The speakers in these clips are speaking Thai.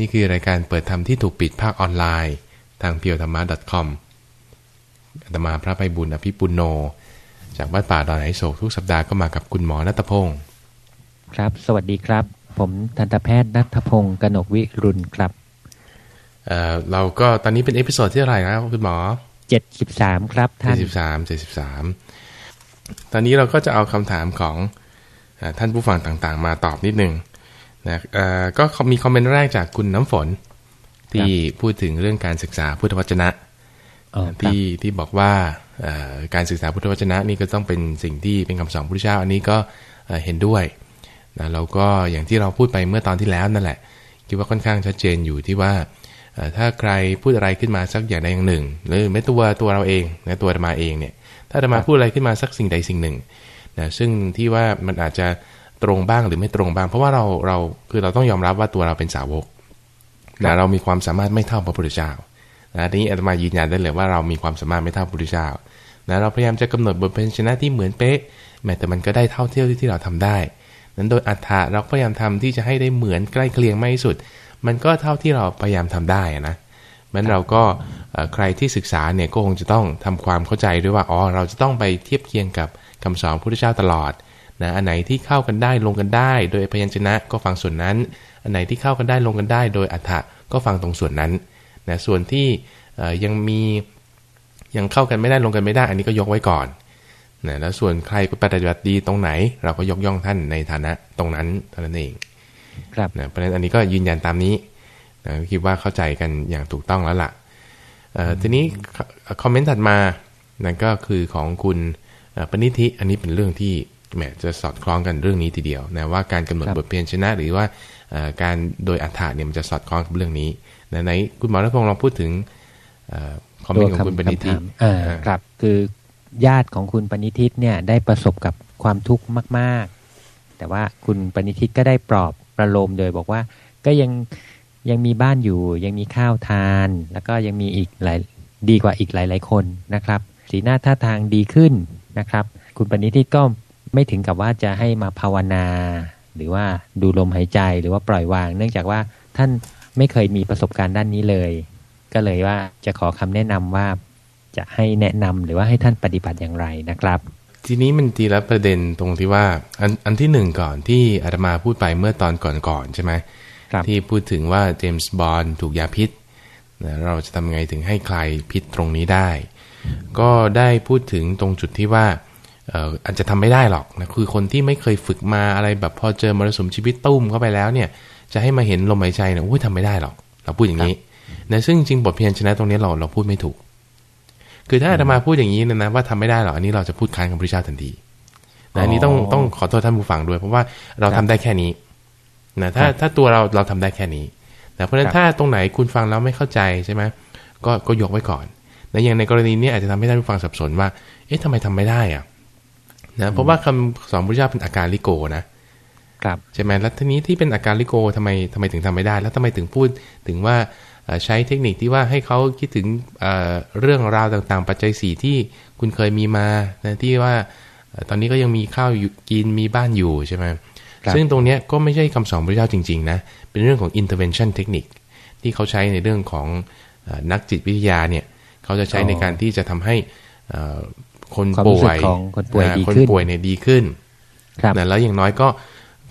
นี่คือรายการเปิดธรรมที่ถูกปิดภาคออนไลน์ทางเพียวธรรมะ .com อาตมาพระไพบูลย์อภิปุณโณ จากวัดป่าดอนไหโศกทุกสัปดาห์ก็มากับคุณหมอณัฐพงศ์ครับ สวัสดีครับ ผมทันตแพทย์ณัฐพงศ์กนกวิรุณครับเอ่อเราก็ตอนนี้เป็น episode ที่เท่าไหร่นะครับคุณหมอ73ครับท่าน73 73ตอนนี้เราก็จะเอาคำถามของเออท่านผู้ฟังต่างๆ มาตอบนิดนึง นะเอ่อก็มีคอมเมนต์แรกจากคุณน้ำฝน ที่พูดถึงเรื่องการศึกษาพุทธวจนะอ๋อครับที่ที่บอกว่าเอ่อการศึกษาพุทธวจนะนี่ก็ต้องเป็นสิ่งที่เป็นคำสอนพระพุทธเจ้าอันนี้ก็เอ่อเห็นด้วยนะแล้วก็อย่างที่เราพูดไปเมื่อตอนที่แล้วนั่นแหละ คิดว่าค่อนข้างชัดเจนอยู่ที่ว่าเอ่อถ้าใครพูดอะไรขึ้นมาสักอย่างใดอย่างหนึ่ง หรือไม่ตัวตัวเราเองนะตัวอาตมาเองเนี่ย ถ้าอาตมาพูดอะไรขึ้นมาสักสิ่งใดสิ่งหนึ่งนะซึ่งที่ว่ามันอาจจะ ตรงบ้างหรือไม่ตรงบ้าง เพราะว่าเราเราคือเราต้องยอมรับว่าตัวเราเป็นสาวกนะเรามีความสามารถไม่เท่าพระพุทธเจ้านะทีนี้อาตมายืนยันได้เลยว่าเรามีความสามารถไม่เท่าพระพุทธเจ้านะเราพยายามจะกำหนดบทเพลงชนะที่เหมือนเป๊ะแม้แต่มันก็ได้เท่าเที่ยวที่เราทำได้ นั้นโดยอัฏฐะเราพยายามทำที่จะให้ได้เหมือนใกล้เคียงมากที่สุด มันก็เท่าที่เราพยายามทำได้อะนะมันเราก็เอ่อใครที่ศึกษาเนี่ยก็คงจะต้องทำความเข้าใจด้วยว่าอ๋อเราจะต้องไปเทียบเคียงกับคำสอนพระพุทธเจ้าตลอด นะอันไหนที่เข้ากันได้ลงกันได้ โดยพยัญชนะก็ฟังส่วนนั้น อันไหนที่เข้ากันได้ลงกันได้ โดยอัฏฐะก็ฟังตรงส่วนนั้นนะส่วนที่เอ่อยังมียังเข้ากันไม่ได้ลงกันไม่ได้ อันนี้ก็ยกไว้ก่อนนะแล้วส่วนใครปฏิบัติดีตรงไหน เราก็ยกย่องท่านในฐานะตรงนั้นเท่านั้นเอง ครับนะเพราะฉะนั้นอันนี้ก็ยืนยันตามนี้นะคิดว่าเข้าใจกันอย่างถูกต้องแล้วล่ะเอ่อทีนี้คอมเมนต์ถัดมานั่นก็คือของคุณเอ่อปณิธิอันนี้เป็นเรื่องที่ แหมจะสอดคล้องกันเรื่องนี้ทีเดียวนะว่าการกำหนดครับบทเพียนชนะ หรือว่าเอ่อการโดยอัฏฐะเนี่ยมันจะสอดคล้องกับเรื่องนี้นะไหนคุณหมอรัตพงศ์ลองพูดถึงคอมเมนต์ของคุณปณิธิคำถามอ่าอ่าครับคือญาติของคุณปณิทิตเนี่ยได้ประสบกับความทุกข์มาก ๆ แต่ว่าคุณปณิทิตก็ได้ปลอบประโลมโดยบอกว่าก็ยังยังมีบ้านอยู่ ยังมีข้าวทาน แล้วก็ยังมีอีกหลายดีกว่าอีกหลาย ๆ คนนะครับ สีหน้าท่าทางดีขึ้นนะครับ คุณปณิทิตก็ ไม่ถึงกับว่าจะให้มาภาวนา หรือว่าดูลมหายใจหรือว่าปล่อยวาง เนื่องจากว่าท่านไม่เคยมีประสบการณ์ด้านนี้เลย ก็เลยว่าจะขอคำแนะนำว่าจะให้แนะนำหรือว่าให้ท่านปฏิบัติอย่างไรนะครับ ทีนี้มันทีละประเด็นตรงที่ว่าอันอันที่หนึ่งก่อนที่อาตมาพูดไปเมื่อตอนก่อนๆใช่ไหมครับที่พูดถึงว่าเจมส์บอนด์ถูกยาพิษนะเราจะทำไงถึงให้คลายพิษตรงนี้ได้ ก็ได้พูดถึงตรงจุดที่ว่าเอ่ออาจจะทำไม่ได้หรอกนะคือคนที่ไม่เคยฝึกมาอะไรแบบพอเจอมรสุมชีวิตตุ้มเข้าไปแล้วเนี่ย จะให้มาเห็นลมหายใจเนี่ยอุ้ยทำไม่ได้หรอก เราพูดอย่างนี้นะซึ่งจริงๆบทเพียรชนะตรงนี้เราเราพูดไม่ถูก คือถ้าอาตมาพูดอย่างนี้เนยนะว่าทำไม่ได้หรอกอันนี้เราจะพูดค้านกับพระเจ้าทันทีนะอันนี้ต้องอ๋อต้องขอโทษท่านผู้ฟังด้วย เพราะว่าเราครับทำได้แค่นี้นะถ้าครับถ้าตัวเราเราทำได้แค่นี้นะเพราะฉะนั้คนรับถ้าตรงไหนคุณฟังแล้วไม่เข้าใจใช่ไหมก็ก็ยกไว้ก่อนนะอย่างในกรณีนี้อาจจะทำให้ท่านผู้ฟังสับสนว่า เอ๊ะทำไมทำไม่ได้อะ นะเพราะว่าคำสอนพระเจ้าเป็นอาการลิโกนะครับใช่ไหมแล้วทีนี้ที่เป็นอาการลิโกทำไมทำไมถึงทำไม่ได้ แล้วทำไมถึงพูดถึงว่าเอ่อใช้เทคนิคที่ว่าให้เขาคิดถึงเอ่อเรื่องราวต่างๆ ปัจจัยสี่ที่คุณเคยมีมานะที่ว่าเอ่อตอนนี้ก็ยังมีข้าวอยู่กินมีบ้านอยู่ใช่ไหมครับซึ่งตรงเนี้ยก็ไม่ใช่คำสอนพระเจ้าจริงๆนะเป็นเรื่องของ intervention เทคนิคที่เขาใช้ในเรื่องของเอ่อนักจิตวิทยาเนี่ยเขาจะใช้อ๋อในการที่จะทำให้เอ่อ คนความรู้ป่สึวกยของคนป่วยอ่าดีคนขึ้นป่วยเนี่ยดีขึ้นครับนะแล้วอย่างน้อยก็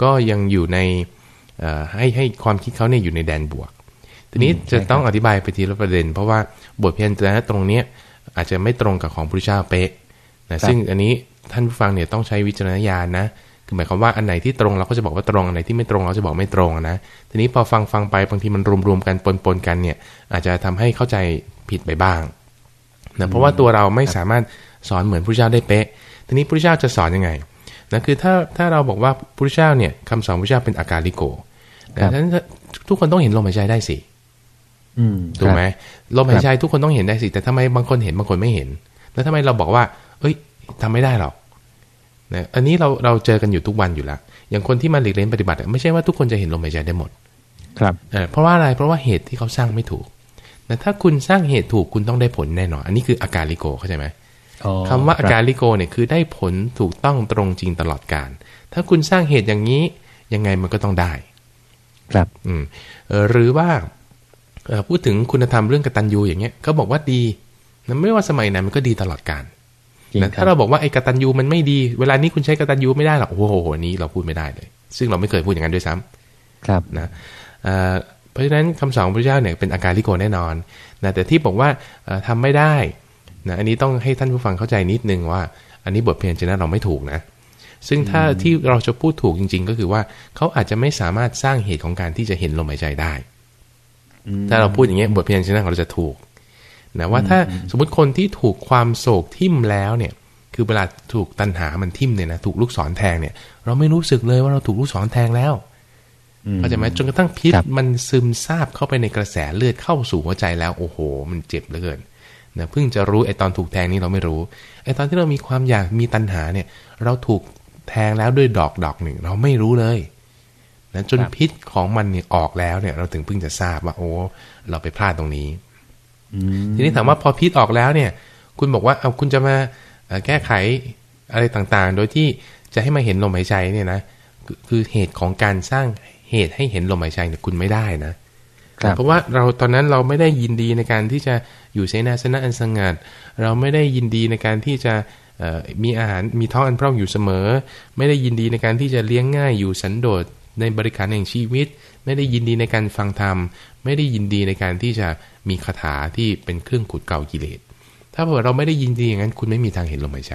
ก็ยังอยู่ในเอ่อให้ให้ความคิดเขาเนี่ยอยู่ในแดนบวก ทีนี้อืมจะใช่ครับต้องอธิบายไปทีละประเด็น เพราะว่าบทเพียรนะตรงเนี้ยอาจจะไม่ตรงกับของพระเจ้าเป๊ะนะซึ่งอันนี้ท่านผู้ฟังเนี่ยต้องใช้วิจารณญาณนะคือหมายความว่าอันไหนที่ตรงเราก็จะบอกว่าตรงอันไหนที่ไม่ตรงเราจะบอกไม่ตรงนะทีนี้พอฟังฟังไปบางทีมันรวมๆกันปนๆกันเนี่ยอาจจะทำให้เข้าใจผิดไปบ้างนะเพราะว่าตัวเราไม่สามารถ สอนเหมือนพระเจ้าได้เป๊ะ ทีนี้พระเจ้าจะสอนยังไงนะคือถ้าถ้าเราบอกว่าพระเจ้าเนี่ยคำสอนพระเจ้าเป็นอาการลิโกครัแต่บฉะนั้นทุกคนต้องเห็นลมหายใจได้สิอืมถูกไหมครับลมหายใจทุกคนต้องเห็นได้สิ แต่ทำไมบางคนเห็นบางคนไม่เห็น แล้วทำไมเราบอกว่า เอ้ยทำไม่ได้หรอกนะอันนี้เราเราเจอกันอยู่ทุกวันอยู่แล้ว อย่างคนที่มาหลีกเล่นปฏิบัติอะไม่ใช่ว่าทุกคนจะเห็นลมหายใจได้หมด ครับเออเพราะว่าอะไร เพราะว่าเหตุที่เขาสร้างไม่ถูกแต่ถ้าคุณสร้างเหตุถูกคุณต้องได้ผลแน่นอน อันนี้คืออาการลิโกเข้าใจไหมอ๋อ คำว่าอารับการลิโกเนี่ยคือได้ผลถูกต้องตรงจริงตลอดการ ถ้าคุณสร้างเหตุอย่างนี้ยังไงมันก็ต้องได้ ครับ อืมเอ่อหรือว่าเอ่อพูดถึงคุณธรรมเรื่องกตัญญูอย่างเงี้ยเขาบอกว่าดีนะไม่ว่าสมัยไหนมันก็ดีตลอดกาลจริงนะคถ้ารับเราบอกว่าไอ้กตัญญูมันไม่ดี เวลานี้คุณใช้กตัญญูไม่ได้หรอกโอ้โหอันนี้เราพูดไม่ได้เลย ซึ่งเราไม่เคยพูดอย่างนั้นด้วยซ้ำครับนะเอ่อเพราะฉะนั้นคำสอนของพระเจ้าเนี่ยเป็นอาการลิโกแน่นอนนะแต่ที่บอกว่าเอ่อทำไม่ได้ นะอันนี้ต้องให้ท่านผู้ฟังเข้าใจนิดนึงว่า อันนี้บทเพียรชนะเราไม่ถูกนะ ซึ่งถ้าที่เราจะพูดถูกจริง ๆ ก็คือว่าเขาอาจจะไม่สามารถสร้างเหตุของการที่จะเห็นลมหายใจได้ ถ้าเราพูดอย่างเงี้ยบทเพียรชนะของเราจะถูกนะว่าถ้าสมมติคนที่ถูกความโศกทิ่มแล้วเนี่ย คือเวลาถูกตัณหามันทิ่มเนี่ยนะถูกลูกศรแทงเนี่ย เราไม่รู้สึกเลยว่าเราถูกลูกศรแทงแล้วอืมเข้าใจไหมจนกระทั่งพิษครับมันซึมซาบเข้าไปในกระแสเลือดเข้าสู่หัวใจแล้ว โอ้โห มันเจ็บเหลือเกิน นะเพิ่งจะรู้ไอ้ตอนถูกแทงนี่เราไม่รู้ไอ้ตอนที่เรามีความอยากมีตัณหาเนี่ย เราถูกแทงแล้วด้วยดอกดอกหนึ่ง เราไม่รู้เลยนะจนครับพิษของมันเนี่ยออกแล้วเนี่ย เราถึงเพิ่งจะทราบว่า โอ้เราไปพลาดตรงนี้อืมทีนี้ถามว่าพอพิษออกแล้วเนี่ย คุณบอกว่าเอาคุณจะมาเอ่อแก้ไขอะไรต่างๆ โดยที่จะให้มาเห็นลมหายใจเนี่ยนะคือคือเหตุของการสร้างเหตุให้เห็นลมหายใจเนี่ยคุณไม่ได้นะครับ เพราะว่าเราตอนนั้นเราไม่ได้ยินดีในการที่จะอยู่เสนาสนะอันสงัด เราไม่ได้ยินดีในการที่จะเอ่อมีอาหารมีท้องอันพร่องอยู่เสมอ ไม่ได้ยินดีในการที่จะเลี้ยงง่ายอยู่สันโดษในบริการแห่งชีวิต ไม่ได้ยินดีในการฟังธรรม ไม่ได้ยินดีในการที่จะมีคาถาที่เป็นเครื่องขุดเกลากิเลส ถ้าเผื่อเราไม่ได้ยินดีอย่างนั้น คุณไม่มีทางเห็นลมหายใจ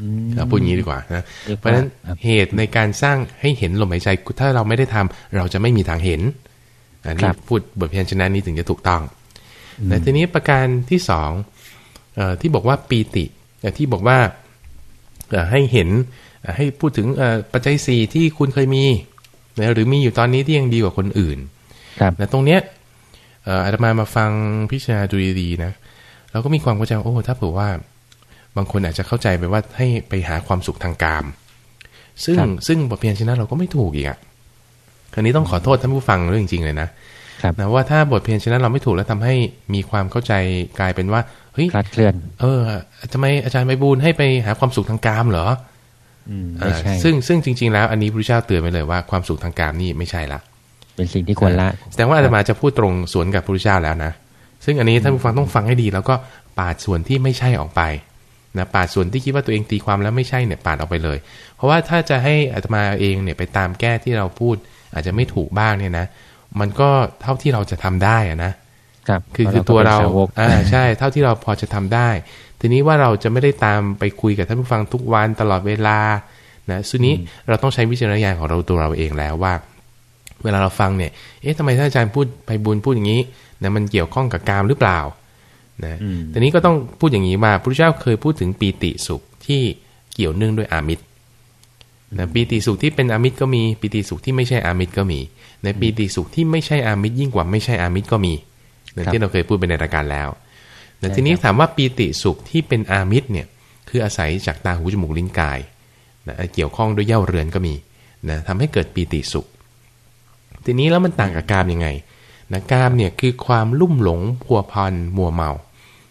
อืมเอาพูดอย่างนี้ดีกว่านะเรียกว่าเพราะฉะนั้นครับเหตุในการสร้างให้เห็นลมหายใจถ้าเราไม่ได้ทำเราจะไม่มีทางเห็น อันนี้พูดบทเพียรชนะนี้ถึงจะถูกต้องแต่ทีนี้ประการที่สองเออที่บอกว่าปีติเอ่อที่บอกว่าเอ่อให้เห็นเอ่อให้พูดถึงเอ่อปัจจัยสี่ที่คุณเคยมีนะหรือมีอยู่ตอนนี้ที่ยังดีกว่าคนอื่นครับนะตรงเนี้ยเอ่ออาตมามาฟังพิจารณาดูดีๆนะเราก็มีความเข้าใจว่าโอ้ถ้าเผื่อว่า บางคนอาจจะเข้าใจไปว่าให้ไปหาความสุขทางกาม ซึ่งครับซึ่งบทเพียรชนะเราก็ไม่ถูกอีกอะ คราวนี้ต้องขอโทษท่านผู้ฟังเรื่องจริงๆเลยนะครับนะว่าถ้าบทเพียรชนะเราไม่ถูกแล้วทำให้มีความเข้าใจกลายเป็นว่าเฮ้ยคลาดเคลื่อน เออทำไมอาจารย์ไพบูลย์ให้ไปหาความสุขทางกามเหรออืมอ่าไม่ใช่ซึ่งซึ่งจริง ๆ แล้วอันนี้พระพุทธเจ้าเตือนไว้เลยว่าความสุขทางกามนี่ไม่ใช่ละเป็นสิ่งที่ควรละแสดงว่าอาตมาจะพูดตรงสวนกับพระพุทธเจ้าแล้วนะซึ่งอันนี้ท่านผู้ฟังต้องฟังให้ดี แล้วก็ปาดส่วนที่ไม่ใช่ออกไปนะปาดส่วนที่คิดว่าตัวเองตีความแล้วไม่ใช่เนี่ยปาดออกไปเลย เพราะว่าถ้าจะให้อาตมาเองเนี่ยไปตามแก้ที่เราพูด อาจจะไม่ถูกบ้างเนี่ยนะ มันก็เท่าที่เราจะทำได้อะนะครับคือพะคือตัวเราก็ป็นสวกอ่าใช่ เท่าที่เราพอจะทำได้ ทีนี้ว่าเราจะไม่ได้ตามไปคุยกับท่านผู้ฟังทุกวันตลอดเวลานะซึ่งนี้เราต้องใช้วิจารณญาณของเราตัวเราเองแล้วว่า เวลาเราฟังเนี่ย เอ๊ะทำไมท่านอาจารย์พูดไปบุญพูดอย่างนี้นะมันเกี่ยวข้องกับกามหรือเปล่านะอืมทีนี้ก็ต้องพูดอย่างนี้ว่าพระพุทธเจ้าเคยพูดถึงปีติสุขที่เกี่ยวเนื่องด้วยอามิตร นะปีติสุขที่เป็นอามิตรก็มีปีติสุขที่ไม่ใช่อามิตรก็มี ในปีติสุขที่ไม่ใช่อามิตรยิ่งกว่าไม่ใช่อามิตรก็มีอย่างที่เราเคยพูดไปในรายการแล้วแต่ทีนี้ถามว่าปีติสุขที่เป็นอามิตรเนี่ยคืออาศัยจากตาหูจมูกลิ้นกายนะเกี่ยวข้องด้วยเย่าเรือนก็มีนะทำให้เกิดปีติสุข ทีนี้แล้วมันต่างกับกามยังไงนะกามเนี่ยคือความลุ่มหลงพัวพันมัวเมา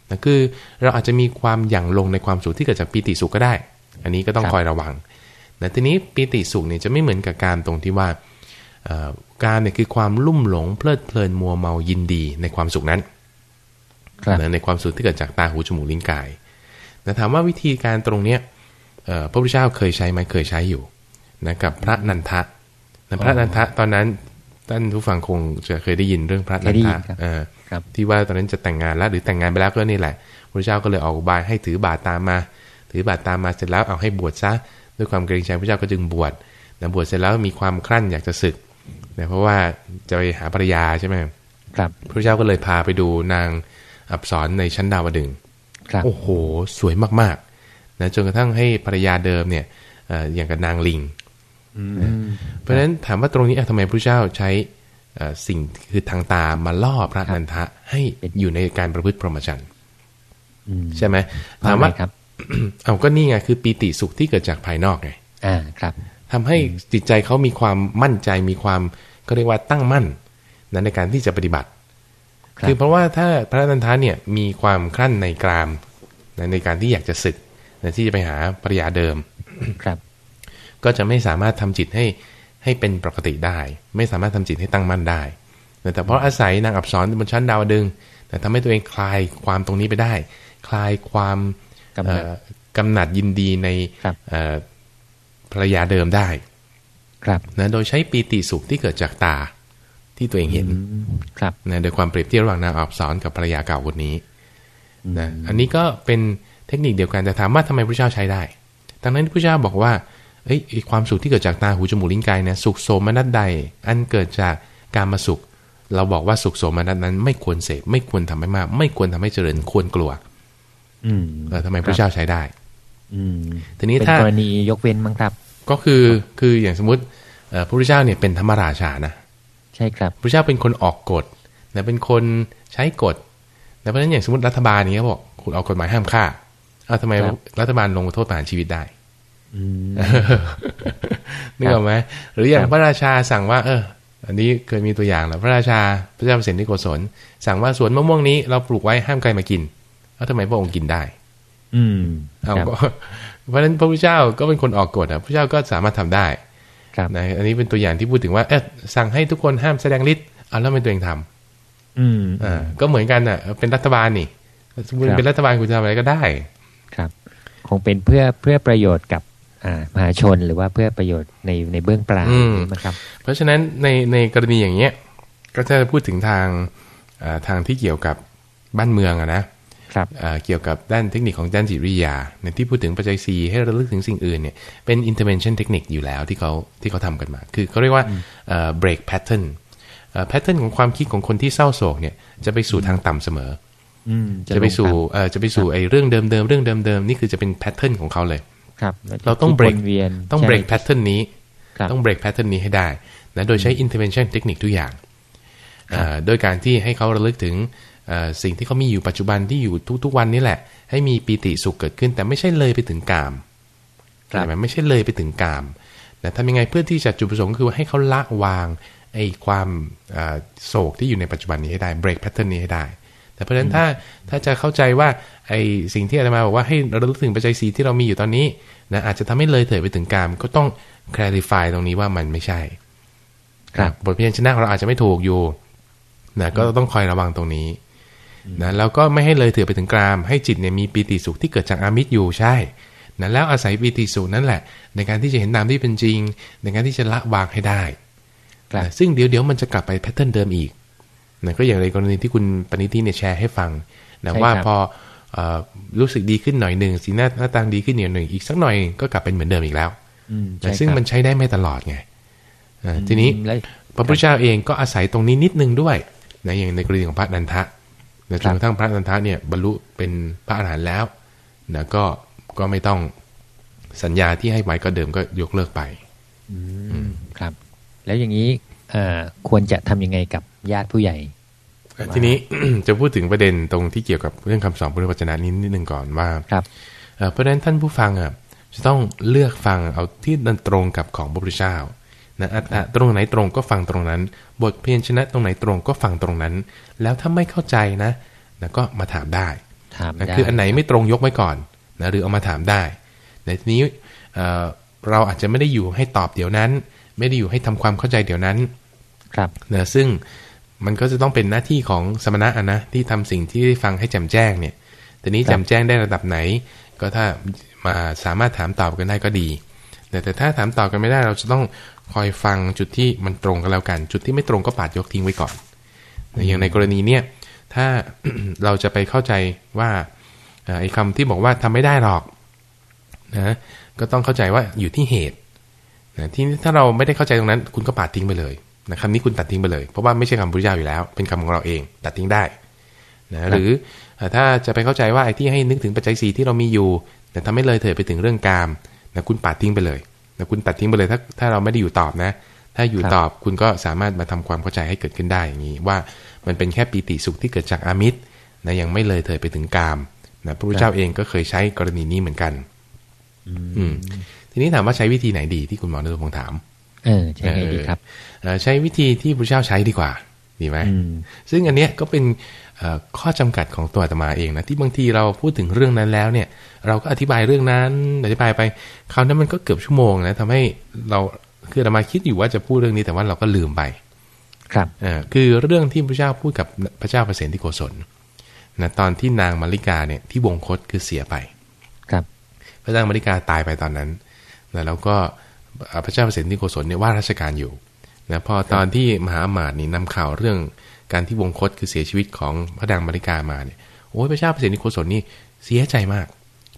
นะคือเราอาจจะมีความหยั่งลงในความสุขที่เกิดจากปีติสุขก็ได้ อันนี้ก็ต้องครับคอยระวัง นะทีนี้ปีติสุขเนี่ยจะไม่เหมือนกับกามตรงที่ว่าเอ่อกามเนี่ยคือความลุ่มหลงเพลิดเพลินมัวเมายินดีในความสุขนั้นครับนะในความสุขที่เกิดจากตาหูจมูกลิ้นกาย แต่ถามว่าวิธีการตรงเนี้ยเอ่อพระพุทธเจ้าเคยใช้ไหมเคยใช้อยู่นะกับพระนันทะนะพระนันทะตอนนั้นท่านผู้ฟังคงจะเคยได้ยินเรื่องพระนันเคยได้ยิทะนครับเอ่อครับที่ว่าตอนนั้นจะแต่งงานแล้วหรือแต่งงานไปแล้วก็นี่แหละพระเจ้าก็เลยออกอุบายให้ถือบาตรตามมา ถือบาตรตามมาเสร็จแล้วเอาให้บวชซะ ด้วยความเกรงใจพระเจ้าก็จึงบวชนะบวชเสร็จแล้วมีความคลั่นอยากจะศึกนะเพราะว่าจะไปหาภรรยาใช่ไหมครับพระเจ้าก็เลยพาไปดูนางอับสรในชั้นดาวดึงส์ครับโอ้โห สวยมากๆนะจนกระทั่งให้ภรรยาเดิมเนี่ยเอ่ออย่างกับนางลิงอืมเพราะฉะนั้นถามว่าตรงนี้อะทำไมพระเจ้าใช้เอ่อสิ่งคือทางตามาล่อพระนันทะให้อยู่ในการประพฤติพรหมจรรย์อืมใช่ไหมถาถามมว่าว่าครับ เอาก็นี่ไงคือปีติสุขที่เกิดจากภายนอกไงอ่าครับทำให้จิตใจเขามีความมั่นใจมีความก็เรียกว่าตั้งมั่นนะในการที่จะปฏิบัติครับคือเพราะว่าถ้าพระนันทะเนี่ยมีความคลั่นในกรามนะในการที่อยากจะศึกนะที่จะไปหาภรรยาเดิมครับ ก็จะไม่สามารถทำจิตให้ให้เป็นปกติได้ ไม่สามารถทำจิตให้ตั้งมั่นได้ แต่เพราะอาศัยนางอับสรบนชั้นดาวดึงแต่ทำให้ตัวเองคลายความตรงนี้ไปได้ คลายความ กำหนัดเอ่อกำหนัดยินดีในครับเอ่อภรรยาเดิมได้ ครับนะโดยใช้ปีติสุขที่เกิดจากตาที่ตัวเองเห็นอืมครับนะโดยความเปรียบเทียบระหว่างนางอับสรกับภรรยาเก่าคนนี้นะอันนี้ก็เป็นเทคนิคเดียวกันแต่ถามว่าทำไมพระเจ้าใช้ได้ดังนั้นพระเจ้าบอกว่าเอ้ยไอ้ความสุขที่เกิดจากตาหูจมูกลิ้นกายเนี่ยสุขโสมนัสใด อันเกิดจากการมาสุข เราบอกว่าสุขโสมนัสนั้น ไม่ควรเสพไม่ควรทำให้มาก ไม่ควรทำให้เจริญควรกลัวอืม เออทำไมพระเจ้าใช้ได้ อืมทีนี้เป็นถ้ากรณียกเว้นมั้งครับ ก็คือคืออย่างสมมติเอ่อพระพุทธเจ้าเนี่ยเป็นธรรมราชานะใช่ครับพระเจ้าเป็นคนออกกฎนะเป็นคนใช้กฎนะเพราะฉะนั้นอย่างสมมติรัฐบาลนี้เขาบอกคุณเอากฎหมายห้ามฆ่าเอาทำไมครับรัฐบาลลงโทษประหารชีวิตได้อืมนึกออกไหมหรืออย่าคงรับพระราชาสั่งว่า เออ อันนี้เคยมีตัวอย่างแล้วพระราชาพระเจ้าเปรตที่โกศลสั่งว่าสวนมะม่วงนี้เราปลูกไว้ห้ามใครมากิน แล้วทำไมพระองค์กินได้ อืมเอาครับก็เพราะฉะนั้นพระพุทธเจ้าก็เป็นคนออกกฎอะพระเจ้าก็สามารถทำได้ครับนะอันนี้เป็นตัวอย่างที่พูดถึงว่าเออสั่งให้ทุกคนห้ามแสดงฤทธิ์เอาแล้วทำไมตัวเองทำอืมอ่าก็เหมือนกันอะ เป็นรัฐบาลนี่คุณครับเป็นรัฐบาลคุณจะทำอะไรก็ได้ ครับ คงเป็นเพื่อเพื่อประโยชน์กับอ่ามหาชนหรือว่าเพื่อประโยชน์ในในเบื้องปลายอืมนะครับ เพราะฉะนั้นในในกรณีอย่างเงี้ยก็จะพูดถึงทางอ่าทางที่เกี่ยวกับบ้านเมืองอะนะครับอ่า เกี่ยวกับด้านเทคนิคของด้านจิตวิทยาในที่พูดถึงปัจจัยสีให้ระลึกถึงสิ่งอื่นเนี่ยเป็น intervention เทคนิคอยู่แล้วที่เขาที่เขาทำกันมา คือเขาเรียกว่าเอ่อ break pattern เอ่อ pattern ของความคิดของคนที่เศร้าโศกเนี่ยจะไปสู่ทางต่ำเสมออืมจะไปสู่ลงเอ่อจะไปสู่ไอ้เรื่องเดิมๆเรื่องเดิมๆนี่คือจะเป็น pattern ของเขาเลยครับเราต้องคิด break วนเวียนต้องใช่ break pattern นี้ครับต้อง break pattern นี้ให้ได้นะโดยใช้ intervention เทคนิคทุกอย่างอ่าโดยการที่ให้เขาระลึกถึงเอ่อ สิ่งที่เขามีอยู่ปัจจุบันที่อยู่ทุก ๆ วันนี่แหละ ให้มีปีติสุขเกิดขึ้น แต่ไม่ใช่เลยไปถึงกามครับใช่ไหมไม่ใช่เลยไปถึงกามนะทำยังไงเพื่อที่จะจุดประสงค์คือว่าให้เขาละวางไอ้ความอ่าโศกที่อยู่ในปัจจุบันนี้ให้ได้ break pattern นี้ให้ได้ แต่เพราะฉะนั้นถ้าถ้าจะเข้าใจว่าไอ้สิ่งที่อาตมาบอกว่าให้ระลึกถึงปัจจัยสีที่เรามีอยู่ตอนนี้นะอาจจะทำให้เลยเถิดไปถึงกาม ก็ต้อง clarify ตรงนี้ว่ามันไม่ใช่ ครับบทเพียนชนะของเราอาจจะไม่ถูกอยู่นะก็ต้องคอยระวังตรงนี้ นะแล้วก็ไม่ให้เลยเถิดไปถึงกาม ให้จิตเนี่ยมีปีติสุขที่เกิดจากอามิตรอยู่ใช่นะแล้วอาศัยปีติสุขนั่นแหละ ในการที่จะเห็นตามที่เป็นจริง ในการที่จะละวางให้ได้ครับนะซึ่งเดี๋ยวเดี๋ยวมันจะกลับไปแพทเทิร์นเดิมอีกนะก็อย่างในกรณีที่คุณปณิธิเนี่ยแชร์ให้ฟังนะใช่ว่าครับพอเอ่อรู้สึกดีขึ้นหน่อยหนึ่งสีหน้าหน้าตางดีขึ้นหน่อยหนึ่งอีกสักหน่อยก็กลับเป็นเหมือนเดิมอีกแล้วอืมนะใช่ซึ่งครับมันใช้ได้ไม่ตลอดไงอ่าทีนี้อืมแล้วพระพุทธเจ้าเองก็อาศัยตรงนี้นิดนึงด้วยนะอย่างในกรณีของพระนันทะนะ จนกระทั่งพระนันทะเนี่ยบรรลุเป็นพระอรหันต์แล้วนะก็ก็ไม่ต้องสัญญาที่ให้ไว้ก็เดิมก็ยกเลิกไปครับ แล้วอย่างนี้เอ่อควรจะทำยังไงกับญาติผู้ใหญ่ ทีนี้จะพูดถึงประเด็นตรงที่เกี่ยวกับเรื่องคำสอนพุทธวจนะนี้นิดนึงก่อนว่าครับเอ่อเพราะฉะนั้นท่านผู้ฟังอะจะต้องเลือกฟังเอาที่นันตรงกับของพระพุทธเจ้า นะอัตตะตรงไหนตรงก็ฟังตรงนั้น บทเพียนชนะตรงไหนตรงก็ฟังตรงนั้น แล้วถ้าไม่เข้าใจนะนะก็มาถามได้ถามนะได้คืออันไหนไม่ตรงยกไว้ก่อนนะหรือเอามาถามได้ในทีนี้เอ่อเราอาจจะไม่ได้อยู่ให้ตอบเดี๋ยวนั้น ไม่ได้อยู่ให้ทำความเข้าใจเดี๋ยวนั้น ครับนะซึ่งมันก็จะต้องเป็นหน้าที่ของสมณะอะนะที่ทำสิ่งที่ได้ฟังให้แจ่มแจ้งเนี่ยทีนี้ครับแจ่มแจ้งได้ระดับไหน ก็ถ้ามาสามารถถามตอบกันได้ก็ดีแต่แต่ถ้าถามตอบกันไม่ได้เราจะต้อง คอยฟังจุดที่มันตรงกันแล้วกัน จุดที่ไม่ตรงก็ปาดยกทิ้งไว้ก่อน อย่างในกรณีเนี่ยถ้าเราจะไปเข้าใจว่าไอ้คำที่บอกว่าทำไม่ได้หรอกนะก็ต้องเข้าใจว่าอยู่ที่เหตุนะที่ถ้าเราไม่ได้เข้าใจตรงนั้น คุณก็ปาดทิ้งไปเลยนะคำนี้คุณตัดทิ้งไปเลย เพราะว่าไม่ใช่คำพุทธเจ้าอยู่แล้ว เป็นคำของเราเองตัดทิ้งได้นะหรือถ้าจะไปเข้าใจว่าไอ้ที่ให้นึกถึงปัจจัยสีที่เรามีอยู่แต่ทำให้เลยเถิดไปถึงเรื่องกามนะคุณปาดทิ้งไปเลย นะคุณตัดทิ้งไปเลยถ้าถ้าเราไม่ได้อยู่ตอบนะ ถ้าอยู่ครับตอบคุณก็สามารถมาทำความเข้าใจให้เกิดขึ้นได้อย่างนี้ ว่ามันเป็นแค่ปีติสุขที่เกิดจากอามิตรนะยังไม่เลยเถิดไปถึงกามนะพระพุทธเจ้าเองก็เคยใช้กรณีนี้เหมือนกัน อืมทีนี้ถามว่าใช้วิธีไหนดีที่คุณหมอณรงค์ถาม เออใช่ไงดีครับเอ่อใช้วิธีที่พระเจ้าใช้ดีกว่า ดีไหมอืมซึ่งอันเนี้ยก็เป็นเอ่อ ข้อจำกัดของตัวอาตมาเองนะที่บางทีเราพูดถึงเรื่องนั้นแล้วเนี่ย เราก็อธิบายเรื่องนั้นอธิบายไปคราวนั้นมันก็เกือบชั่วโมงนะทำให้เราคือเรามาคิดอยู่ว่าจะพูดเรื่องนี้แต่ว่าเราก็ลืมไป ครับเอ่อคือเรื่องที่พระเจ้าพูดกับพระเจ้าเปรตที่โกศลนะตอนที่นางมาริกาเนี่ยที่วงคตคือเสียไป ครับ พระนางมาริกาตายไปตอนนั้นนะแล้วก็พระเจ้าเปรตที่โกศลเนี่ยว่าราชการอยู่นะพอตอนที่มหาอมาตย์นี่นำข่าวเรื่อง การที่วงคตคือเสียชีวิตของพระนางมาริกามาเนี่ยโอ้ยพระเจ้าเปรตที่โกศลนี่เสียใจมาก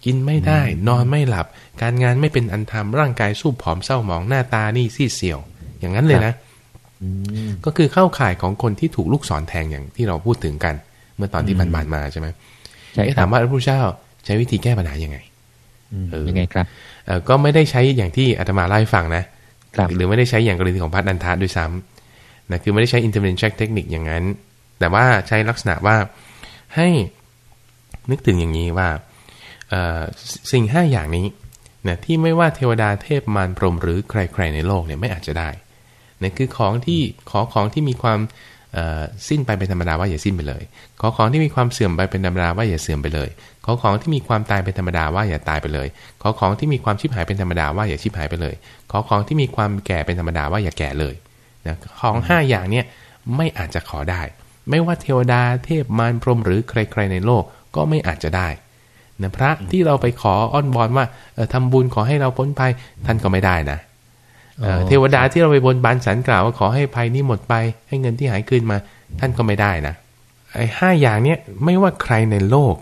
กินไม่ได้ นอนไม่หลับ การงานไม่เป็นอันทำร่างกายสู้ผอมเศร้าหมองหน้าตานี่ซีดเซียว อย่างนั้นเลยนะอืมก็คือเข้าข่ายของคนที่ถูกลูกศรแทงอย่างที่เราพูดถึงกัน เมื่อตอนที่ผ่านๆมาใช่ไหมใช่เอ๊ะครัถาบมว่าพระพุทธเจ้าใช้วิธีแก้ปัญหายังไงอืมเออยังไงครับเอ่อก็ไม่ได้ใช้อย่างที่อาตมาเล่าให้ฟังนะครับหรือไม่ได้ใช้อย่างกรณีของพระนันทาด้วยซ้ำ นะคือไม่ได้ใช้ intervention technique อย่างนั้น แต่ว่าใช้ลักษณะว่าให้นึกถึงอย่างนี้ว่าสิ่งห้าอย่างนี้นะที่ไม่ว่าเทวดาเทพมารพรหมหรือใคร ๆ ในโลกเนี่ยไม่อาจจะได้นะคือของที่ขอของที่มีความสิ้นไปเป็นธรรมดาว่าอย่าสิ้นไปเลย ขอของที่มีความเสื่อมไปเป็นธรรมดาว่าอย่าเสื่อมไปเลย ขอของที่มีความตายเป็นธรรมดาว่าอย่าตายไปเลย ขอของที่มีความชิบหายเป็นธรรมดาว่าอย่าชิบหายไปเลย ขอของที่มีความแก่เป็นธรรมดาว่าอย่าแก่เลย นะของห้าอย่างเนี่ยไม่อาจจะขอได้ ไม่ว่าเทวดาเทพมารพรหมหรือใคร ๆ ในโลกก็ไม่อาจจะได้นะพระที่เราไปขออ้อนวอนว่าเออทำบุญขอให้เราพ้นภัยท่านก็ไม่ได้นะเอ่ออ๋อเทวดาที่เราไปบนบานสันกล่าวว่าขอให้ภัยนี้หมดไป ให้เงินที่หายคืนมา ท่านก็ไม่ได้นะไอ้ห้าอย่างเนี้ยไม่ว่าใครในโลก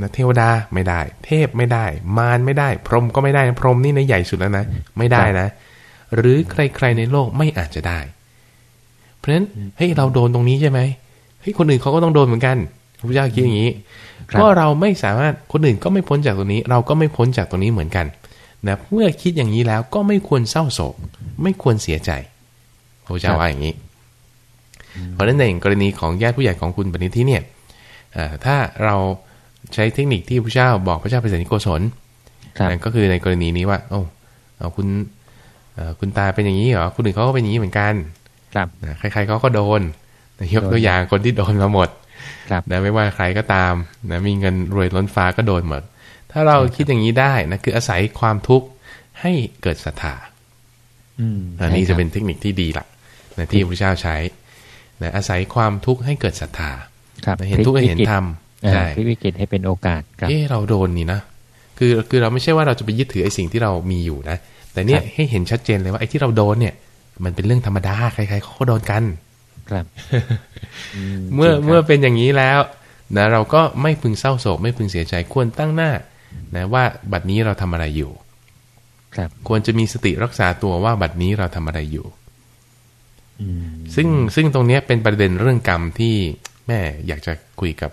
นะเทวดาไม่ได้ เทพไม่ได้ มารไม่ได้ พรหมก็ไม่ได้นะพรหมนี่ในะใหญ่สุดแล้วนะ ไม่ได้นะ หรือใครๆในโลกไม่อาจจะได้เพ ราะฉะนั้นเฮ้ยเราโดนตรงนี้ใช่ไหมเฮ้ยคนอื่นเขาก็ต้องโดนเหมือนกันพระพุทธเจ้าคิดอย่างนี้ครับเพราะเราไม่สามารถคนอื่นก็ไม่พ้นจากตรงนี้ เราก็ไม่พ้นจากตรงนี้เหมือนกันนะเมื่อคิดอย่างนี้แล้วก็ไม่ควรเศร้าโศก ไม่ควรเสียใจพระพุทธเจ้าว่าอย่างนี้ เพราะฉะนั้นในกรณีของญาติผู้ใหญ่ของคุณปณิธิเนี่ยเอ่อถ้าเราใช้เทคนิคที่พระเจ้าบอกพระเจ้าเป็นสันนิโกศลครับนั่นก็คือในกรณีนี้ว่าโอ้เอาคุณเอ่อคุณตาเป็นอย่างนี้เหรอคนอื่นเขาก็เป็นอย่างนี้เหมือนกัน ครับนะใครๆเขาก็โดนนะยกโดนตัวอย่างคนที่โดนมาหมดครับนะไม่ว่าใครก็ตามนะมีเงินรวยล้นฟ้าก็โดนหมด ถ้าเราคิดอย่างนี้ได้นะคืออาศัยความทุกข์ให้เกิดศรัทธาอืมอันนี้ใช่คจะรับเป็นเทคนิคที่ดีละนะที่พระเจ้าใช้นะอาศัยความทุกข์ให้เกิดศรัทธาครับนะเห็นทุกข์ให้เห็นธรรมอ่าใช่พลิกวิกฤตให้เป็นโอกาสครับเอ๊ะเราโดนนี่นะคือคือเราไม่ใช่ว่าเราจะไปยึดถือไอ้สิ่งที่เรามีอยู่นะ แต่เนี่ยครับให้เห็นชัดเจนเลยว่าไอ้ที่เราโดนเนี่ย มันเป็นเรื่องธรรมดาใครๆเขาก็โดนกัน ครับอืเมื่อจริงครับเมื่อเป็นอย่างนี้แล้วนะเราก็ไม่พึงเศร้าโศก ไม่พึงเสียใจควรตั้งหน้านะว่าบัดนี้เราทำอะไรอยู่ ครับ ควรจะมีสติรักษาตัวว่าบัดนี้เราทำอะไรอยู่อืมซึ่งซึ่งตรงเนี้ยเป็นประเด็นเรื่องกรรมที่แม่อยากจะคุยกับ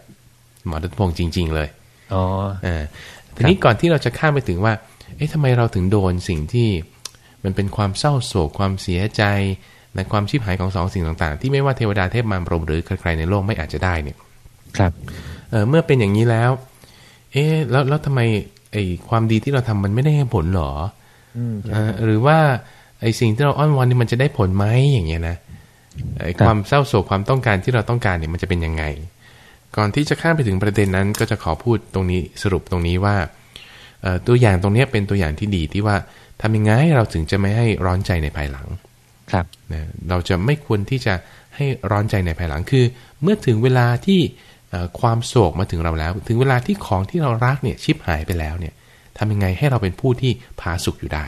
หมอรัตพงศ์จริง ๆ เลย อ๋ออ่าทีนี้ก่อนที่เราจะข้ามไปถึงว่า เอ๊ะทำไมเราถึงโดนสิ่งที่ มันเป็นความเศร้าโศกความเสียใจในความชิบหายของสองสิ่งต่างๆ ที่ไม่ว่าเทวดาเทพมารพรหมหรือใครๆในโลกไม่อาจจะได้เนี่ย ครับเออเมื่อเป็นอย่างนี้แล้ว เอ๊ะแล้วแล้วทำไมไอ้ความดีที่เราทำมันไม่ได้ให้ผลหรออืมเออหรือว่าไอ้สิ่งที่เราอ้อนวอนนี่มันจะได้ผลไหมอย่างเงี้ยนะไอ้ครับความเศร้าโศกความต้องการที่เราต้องการเนี่ยมันจะเป็นยังไง ก่อนที่จะข้ามไปถึงประเด็นนั้น ก็จะขอพูดตรงนี้สรุปตรงนี้ว่าเอ่อตัวอย่างตรงเนี้ยเป็นตัวอย่างที่ดีที่ว่า ทำยังไงเราถึงจะไม่ให้ร้อนใจในภายหลัง ครับนะเราจะไม่ควรที่จะให้ร้อนใจในภายหลังคือ เมื่อถึงเวลาที่เอ่อความโศกมาถึงเราแล้ว ถึงเวลาที่ของที่เรารักเนี่ยชิบหายไปแล้วเนี่ยทำยังไงให้เราเป็นผู้ที่ผาสุกอยู่ได้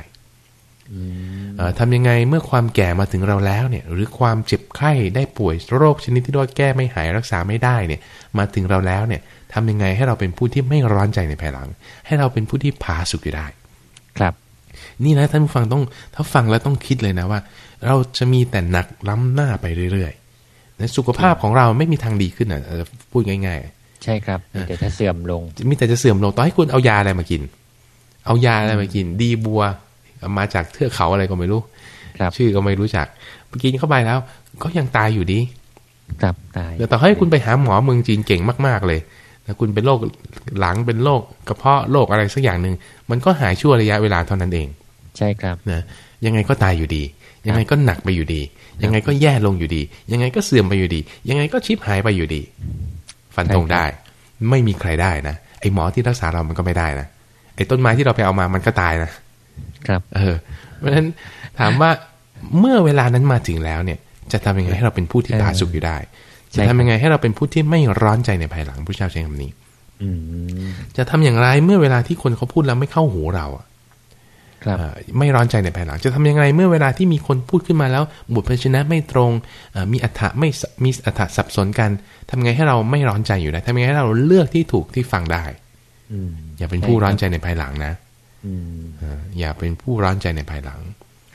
เอ่อทำยังไงเมื่อความแก่มาถึงเราแล้วเนี่ย หรือความเจ็บไข้ได้ป่วยโรคชนิดที่ว่าแก้ไม่หายรักษาไม่ได้เนี่ย มาถึงเราแล้วเนี่ยทำยังไงให้เราเป็นผู้ที่ไม่ร้อนใจในภายหลัง ให้เราเป็นผู้ที่ผาสุกอยู่ได้ ครับ นี่นะท่านผู้ฟังต้องถ้าฟังแล้วต้องคิดเลยนะว่า เราจะมีแต่หนักล้ำหน้าไปเรื่อยๆนะสุขภาพของเราไม่มีทางดีขึ้นอะเออพูดง่ายใช่ครับมีแต่จะเสื่อมลงๆมีแต่จะเสื่อมลงต่อให้คุณเอายาอะไรมากิน เอายาอะไรมากิน ดีบัวเอามาจากเทือกเขาอะไรก็ไม่รู้ครับชื่อก็ไม่รู้จักกินเข้าไปแล้ว ก็ยังตายอยู่ดีครับตายเดี๋ยวต่อให้คุณไปหาหมอเมืองจีนเก่งมากๆเลยนะคุณเป็นโรคหลังเป็นโรคกระเพาะโรคอะไรสักอย่างหนึ่งมันก็หายชั่วระยะเวลาเท่านั้นเอง ใช่ครับนะยังไงก็ตายอยู่ดี ยังไงก็หนักไปอยู่ดี ยังไงก็แย่ลงอยู่ดี ยังไงก็เสื่อมไปอยู่ดี ยังไงก็ชิบหายไปอยู่ดี ฟันธงได้ ไม่มีใครได้นะไอหมอที่รักษาเรามันก็ไม่ได้นะไอต้นไม้ที่เราไปเอามามันก็ตายนะครับ เออ เพราะฉะนั้นถามว่าเมื่อเวลานั้นมาถึงแล้วเนี่ย จะทำยังไงให้เราเป็นผู้ที่เออผาสุกอยู่ได้ใช่จะครับทำยังไงให้เราเป็นผู้ที่ไม่ร้อนใจในภายหลังพระเจ้าใช้คำนี้อืมจะทำอย่างไรเมื่อเวลาที่คนเขาพูดแล้วไม่เข้าหูเราอะครับเอ่อ ไม่ร้อนใจในภายหลังจะทำยังไงเมื่อเวลาที่มีคนพูดขึ้นมาแล้วบทพยัญชนะไม่ตรงเอ่อมีอัฏฐะไม่สมีอัฏฐะสับสนกันทำยังไงให้เราไม่ร้อนใจอยู่ได้ทำยังไงให้เราเลือกที่ถูกที่ฟังได้อืมอย่าเป็นผู้ร้อนใจในภายหลังนะอืมเอ่ออย่าเป็นผู้ร้อนใจในภายหลัง